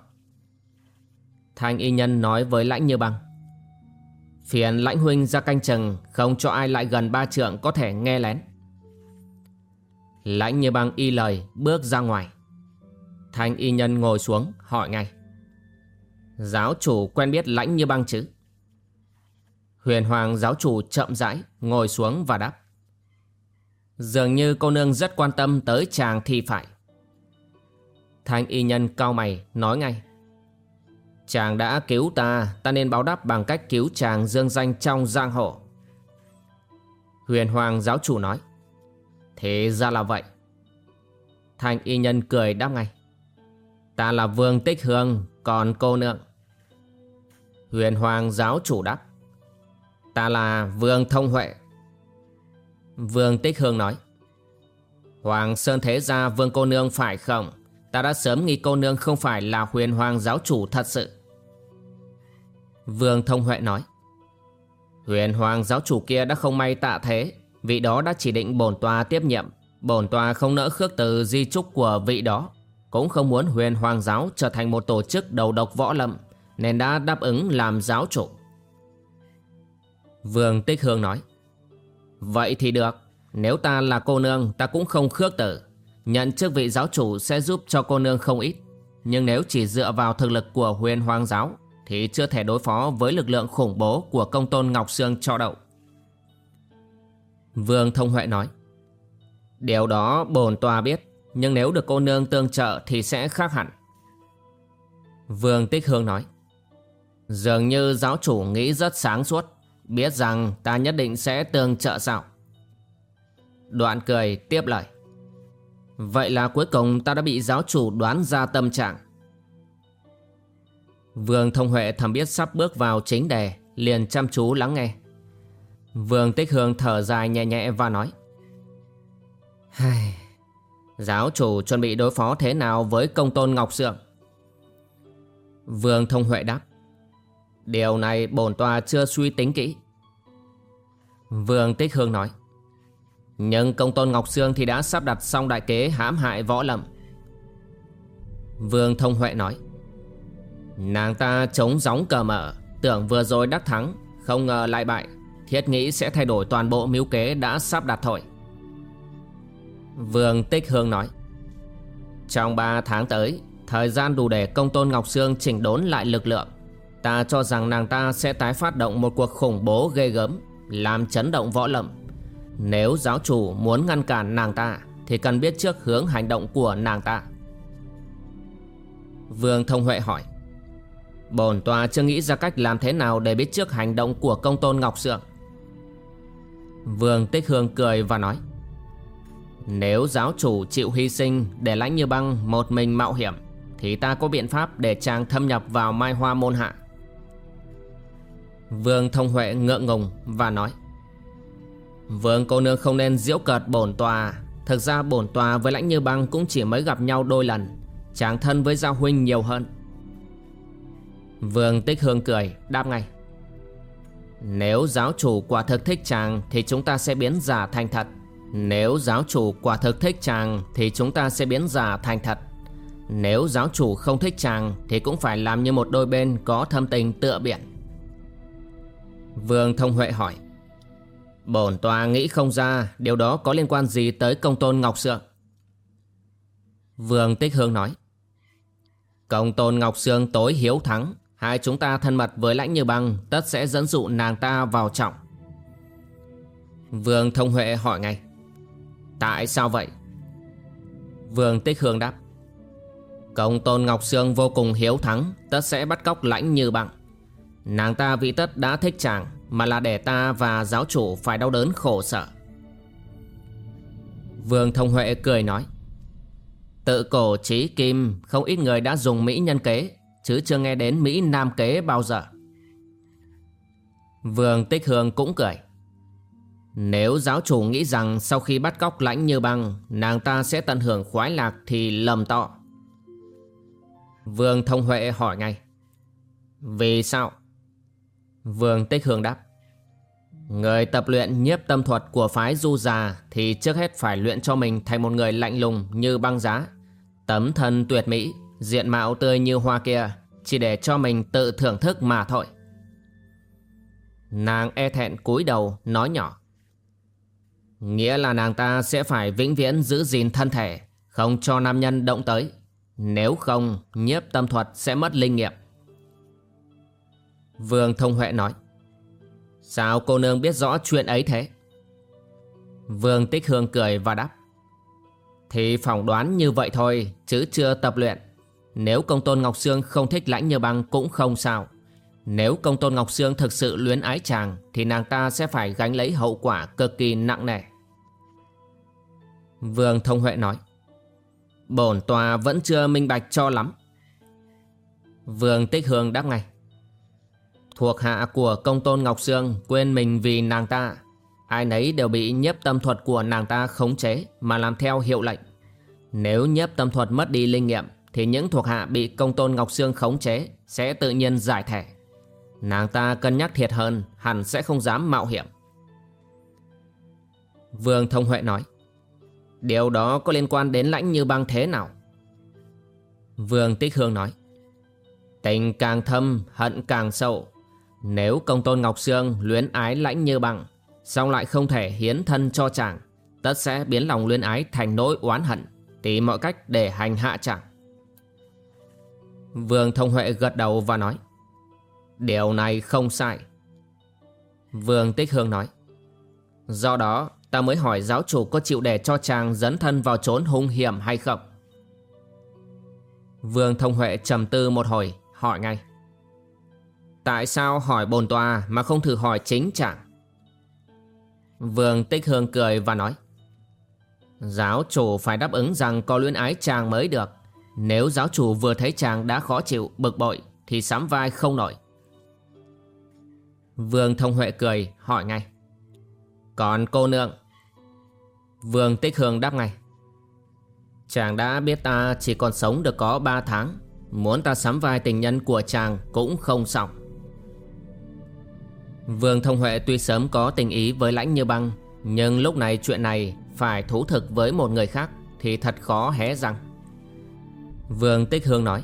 Thanh y nhân nói với lãnh như băng, Phiền lãnh huynh ra canh chừng, Không cho ai lại gần ba trượng có thể nghe lén. Lãnh như băng y lời, bước ra ngoài. Thanh y nhân ngồi xuống, hỏi ngay Giáo chủ quen biết lãnh như băng chứ? Huyền hoàng giáo chủ chậm rãi Ngồi xuống và đáp. Dường như cô nương rất quan tâm tới chàng thì phải. Thanh y nhân cao mày nói ngay. Chàng đã cứu ta Ta nên báo đáp bằng cách cứu chàng dương danh trong giang hồ. Huyền hoàng giáo chủ nói. Thế ra là vậy. Thanh y nhân cười đáp ngay. Ta là vương tích hương, Còn cô nương. Huyền Hoàng giáo chủ đáp. Ta là Vương Thông Huệ. Vương Tích Hương nói. Hoàng Sơn Thế Gia, Vương Cô Nương phải không? Ta đã sớm nghi cô nương không phải là huyền hoàng giáo chủ thật sự. Vương Thông Huệ nói. Huyền hoàng giáo chủ kia đã không may tạ thế. Vị đó đã chỉ định bổn tòa tiếp nhiệm. Bổn tòa không nỡ khước từ di trúc của vị đó. Cũng không muốn huyền hoàng giáo trở thành một tổ chức đầu độc võ lâm nên đã đáp ứng làm giáo chủ. Vương Tích Hương nói, Vậy thì được, Nếu ta là cô nương, ta cũng không khước tử Nhận chức vị giáo chủ sẽ giúp cho cô nương không ít. Nhưng nếu chỉ dựa vào thực lực của huyền hoang giáo, Thì chưa thể đối phó với lực lượng khủng bố của công tôn Ngọc Sương cho đậu. Vương Thông Huệ nói, Điều đó bồn tòa biết, Nhưng nếu được cô nương tương trợ thì sẽ khác hẳn. Vương Tích Hương nói Dường như giáo chủ nghĩ rất sáng suốt. Biết rằng ta nhất định sẽ tương trợ sao? Đoạn cười tiếp lời. Vậy là cuối cùng ta đã bị giáo chủ đoán ra tâm trạng. Vương Thông Huệ thầm biết sắp bước vào chính đề, Liền chăm chú lắng nghe. Vương Tích Hương thở dài nhẹ nhẹ và nói. Giáo chủ chuẩn bị đối phó thế nào với công tôn Ngọc Sượng Vương Thông Huệ đáp. Điều này bổn tòa chưa suy tính kỹ. Vương Tích Hương nói, Nhưng công tôn Ngọc Sương thì đã sắp đặt xong đại kế hãm hại võ lâm. Vương Thông Huệ nói, Nàng ta chống gióng cờ mở, Tưởng vừa rồi đắc thắng, Không ngờ lại bại. Thiết nghĩ sẽ thay đổi toàn bộ mưu kế đã sắp đặt thôi. Vương Tích Hương nói, Trong 3 tháng tới, Thời gian đủ để công tôn Ngọc Sương chỉnh đốn lại lực lượng Ta cho rằng nàng ta sẽ tái phát động một cuộc khủng bố ghê gớm, Làm chấn động võ lâm. Nếu giáo chủ muốn ngăn cản nàng ta, Thì cần biết trước hướng hành động của nàng ta. Vương Thông Huệ hỏi. Bồn tòa chưa nghĩ ra cách làm thế nào để biết trước hành động của công tôn Ngọc Sượng. Vương Tích Hương cười và nói. Nếu giáo chủ chịu hy sinh để lãnh như băng một mình mạo hiểm, Thì ta có biện pháp để chàng thâm nhập vào mai hoa môn hạ. Vương Thông Huệ ngượng ngùng và nói, Vương cô nương không nên diễu cợt bổn tòa. Thực ra bổn tòa với lãnh như băng cũng chỉ mới gặp nhau đôi lần Chàng thân với Giao Huynh nhiều hơn. Vương Tích Hương cười, đáp ngay, Nếu giáo chủ quả thực thích chàng Thì chúng ta sẽ biến giả thành thật. Nếu giáo chủ quả thực thích chàng Thì chúng ta sẽ biến giả thành thật. Nếu giáo chủ không thích chàng Thì cũng phải làm như một đôi bên có thâm tình tựa biển Vương Thông Huệ hỏi. Bổn tòa nghĩ không ra Điều đó có liên quan gì tới công tôn Ngọc Sương. Vương Tích Hương nói. Công tôn Ngọc Sương tối hiếu thắng, Hai chúng ta thân mật với lãnh như băng, Tất sẽ dẫn dụ nàng ta vào trọng. Vương Thông Huệ hỏi ngay. Tại sao vậy? Vương Tích Hương đáp. Công tôn Ngọc Sương vô cùng hiếu thắng, Tất sẽ bắt cóc lãnh như băng. Nàng ta vị tất đã thích chàng, Mà là để ta và giáo chủ phải đau đớn khổ sở. Vương Thông Huệ cười nói, Tự cổ trí kim, Không ít người đã dùng Mỹ nhân kế, Chứ chưa nghe đến Mỹ nam kế bao giờ. Vương Tích Hương cũng cười, Nếu giáo chủ nghĩ rằng Sau khi bắt cóc lãnh như băng, Nàng ta sẽ tận hưởng khoái lạc Thì lầm to Vương Thông Huệ hỏi ngay, Vì sao? Vương Tích Hương đáp. Người tập luyện nhiếp tâm thuật của phái du già Thì trước hết phải luyện cho mình thành một người lạnh lùng như băng giá, Tấm thân tuyệt mỹ, Diện mạo tươi như hoa kia, Chỉ để cho mình tự thưởng thức mà thôi. Nàng e thẹn cúi đầu nói nhỏ. Nghĩa là nàng ta sẽ phải vĩnh viễn giữ gìn thân thể, Không cho nam nhân động tới. Nếu không, nhiếp tâm thuật sẽ mất linh nghiệm. Vương Thông Huệ nói. Sao cô nương biết rõ chuyện ấy thế? Vương Tích Hương cười và đáp. Thì phỏng đoán như vậy thôi, Chứ chưa tập luyện. Nếu công tôn Ngọc Sương không thích lãnh như băng cũng không sao. Nếu công tôn Ngọc Sương thực sự luyến ái chàng, Thì nàng ta sẽ phải gánh lấy hậu quả cực kỳ nặng nề. Vương Thông Huệ nói. Bổn tòa vẫn chưa minh bạch cho lắm. Vương Tích Hương đáp ngay. Thuộc hạ của công tôn Ngọc Sương quên mình vì nàng ta. Ai nấy đều bị nhiếp tâm thuật của nàng ta khống chế mà làm theo hiệu lệnh. Nếu nhiếp tâm thuật mất đi linh nghiệm Thì những thuộc hạ bị công tôn Ngọc Sương khống chế sẽ tự nhiên giải thể. Nàng ta cân nhắc thiệt hơn hẳn sẽ không dám mạo hiểm. Vương Thông Huệ nói Điều đó có liên quan đến lãnh như băng thế nào? Vương Tích Hương nói Tình càng thâm, hận càng sâu nếu công tôn Ngọc Sương luyến ái lãnh như bằng Xong lại không thể hiến thân cho chàng? Tất sẽ biến lòng luyến ái thành nỗi oán hận, Tìm mọi cách để hành hạ chàng. Vương Thông Huệ gật đầu và nói, Điều này không sai. Vương Tích Hương nói, Do đó, ta mới hỏi giáo chủ có chịu để cho chàng dẫn thân vào trốn hung hiểm hay không? Vương Thông Huệ trầm tư một hồi, hỏi ngay Tại sao hỏi bồn tòa mà không thử hỏi chính chàng Vương Tích Hương cười và nói Giáo chủ phải đáp ứng rằng có luyến ái chàng mới được. Nếu giáo chủ vừa thấy chàng đã khó chịu, bực bội Thì sắm vai không nổi. Vương Thông Huệ cười hỏi ngay Còn cô nương? Vương Tích Hương đáp ngay Chàng đã biết ta chỉ còn sống được có 3 tháng. Muốn ta sắm vai tình nhân của chàng cũng không xong. Vương Thông Huệ tuy sớm có tình ý với lãnh như băng, Nhưng lúc này chuyện này phải thú thực với một người khác Thì thật khó hé răng. Vương Tích Hương nói,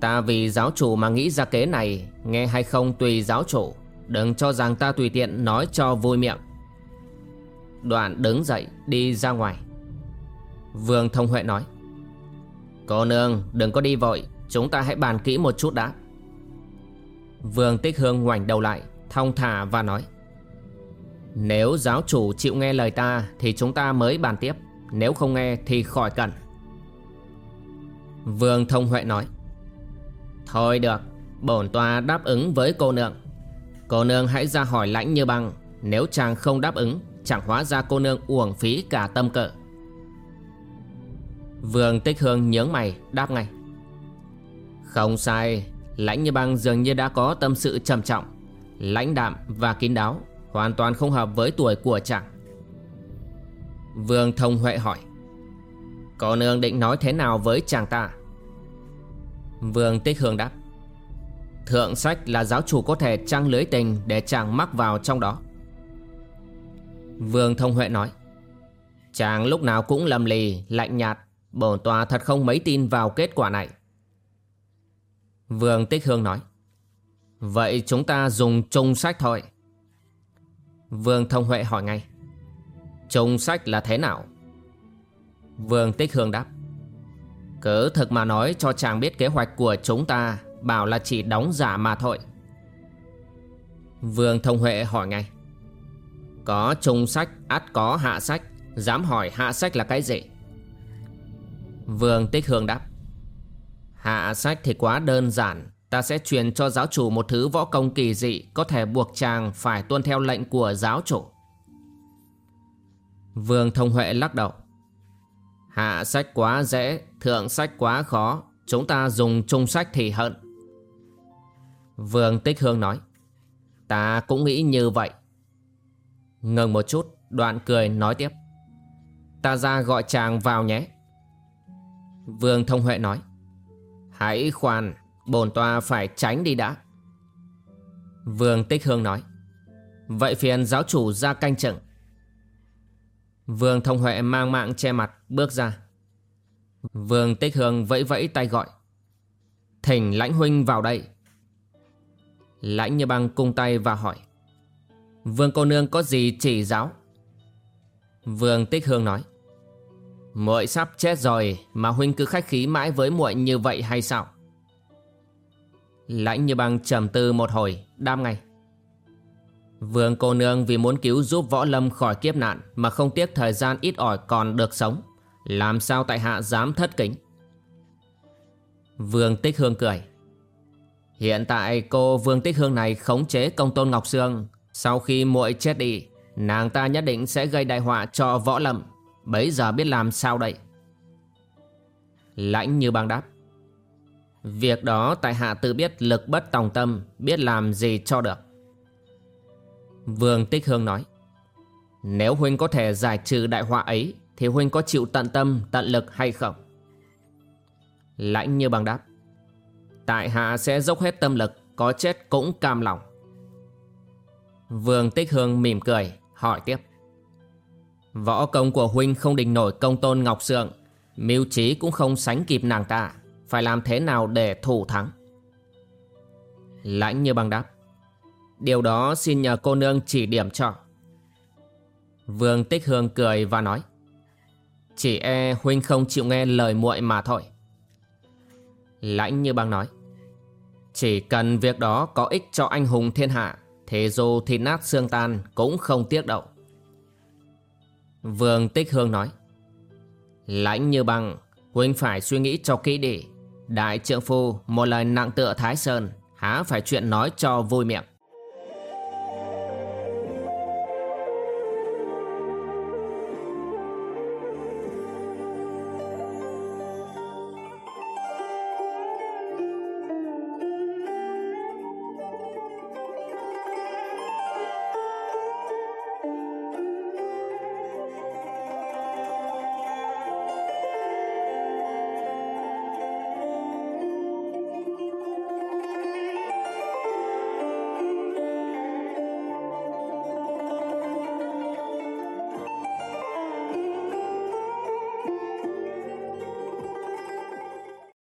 Ta vì giáo chủ mà nghĩ ra kế này, Nghe hay không tùy giáo chủ, Đừng cho rằng ta tùy tiện nói cho vui miệng. Đoạn đứng dậy đi ra ngoài. Vương Thông Huệ nói, Cô nương, đừng có đi vội, Chúng ta hãy bàn kỹ một chút đã. Vương Tích Hương ngoảnh đầu lại, Thong thả và nói, Nếu giáo chủ chịu nghe lời ta Thì chúng ta mới bàn tiếp, Nếu không nghe thì khỏi cần. Vương Thông Huệ nói, Thôi được, Bổn tòa đáp ứng với cô nương. Cô nương hãy ra hỏi lãnh như băng, Nếu chàng không đáp ứng, Chẳng hóa ra cô nương uổng phí cả tâm cỡ Vương Tích Hương nhướng mày, đáp ngay, Không sai Lãnh như băng dường như đã có tâm sự trầm trọng. Lãnh đạm và kín đáo Hoàn toàn không hợp với tuổi của chàng. Vương Thông Huệ hỏi Cô nương định nói thế nào với chàng ta? Vương Tích Hương đáp Thượng sách là giáo chủ có thể trăng lưới tình Để chàng mắc vào trong đó. Vương Thông Huệ nói Chàng lúc nào cũng lầm lì, lạnh nhạt Bổn tòa thật không mấy tin vào kết quả này. Vương Tích Hương nói. Vậy chúng ta dùng chung sách thôi. Vương Thông Huệ hỏi ngay. Chung sách là thế nào? Vương Tích Hương đáp. Cứ thực mà nói cho chàng biết kế hoạch của chúng ta, Bảo là chỉ đóng giả mà thôi. Vương Thông Huệ hỏi ngay. Có trung sách, ắt có hạ sách. Dám hỏi hạ sách là cái gì? Vương Tích Hương đáp. Hạ sách thì quá đơn giản. Ta sẽ truyền cho giáo chủ một thứ võ công kỳ dị, Có thể buộc chàng phải tuân theo lệnh của giáo chủ. Vương Thông Huệ lắc đầu. Hạ sách quá dễ, Thượng sách quá khó. Chúng ta dùng trung sách thì hận Vương Tích Hương nói. Ta cũng nghĩ như vậy. Ngừng một chút, Đoạn cười nói tiếp. Ta ra gọi chàng vào nhé. Vương Thông Huệ nói. Hãy khoan Bồn tòa phải tránh đi đã. Vương Tích Hương nói. Vậy phiền giáo chủ ra canh chừng. Vương Thông Huệ mang mạng che mặt, bước ra. Vương Tích Hương vẫy vẫy tay gọi. Thỉnh lãnh huynh vào đây. Lãnh như băng cung tay và hỏi. Vương cô nương có gì chỉ giáo? Vương Tích Hương nói muội sắp chết rồi, mà huynh cứ khách khí mãi với muội như vậy hay sao? Lãnh như băng trầm tư một hồi Đam ngay. Vương cô nương vì muốn cứu giúp võ lâm khỏi kiếp nạn Mà không tiếc thời gian ít ỏi còn được sống, Làm sao tại hạ dám thất kính? Vương Tích Hương cười. Hiện tại cô Vương Tích Hương này khống chế công tôn Ngọc Sương, Sau khi muội chết đi, Nàng ta nhất định sẽ gây đại họa cho võ lâm. Bấy giờ biết làm sao đây? Lãnh như băng đáp. Việc đó tại hạ tự biết lực bất tòng tâm, Biết làm gì cho được. Vương Tích Hương nói. Nếu Huynh có thể giải trừ đại họa ấy, Thì Huynh có chịu tận tâm, tận lực hay không? Lãnh như băng đáp. Tại hạ sẽ dốc hết tâm lực, Có chết cũng cam lòng. Vương Tích Hương mỉm cười, Hỏi tiếp. Võ công của Huynh không địch nổi công tôn Ngọc Sượng. Mưu trí cũng không sánh kịp nàng ta. Phải làm thế nào để thủ thắng? Lãnh như băng đáp. Điều đó xin nhờ cô nương chỉ điểm cho. Vương Tích Hương cười và nói. Chỉ e huynh không chịu nghe lời muội mà thôi. Lãnh như băng nói. Chỉ cần việc đó có ích cho anh hùng thiên hạ, Thế dù thịt nát xương tan cũng không tiếc đậu Vương Tích Hương nói. Lãnh như băng, Huynh phải suy nghĩ cho kỹ đi. Đại trượng phu, một lời nặng tựa Thái Sơn, Há phải chuyện nói cho vui miệng.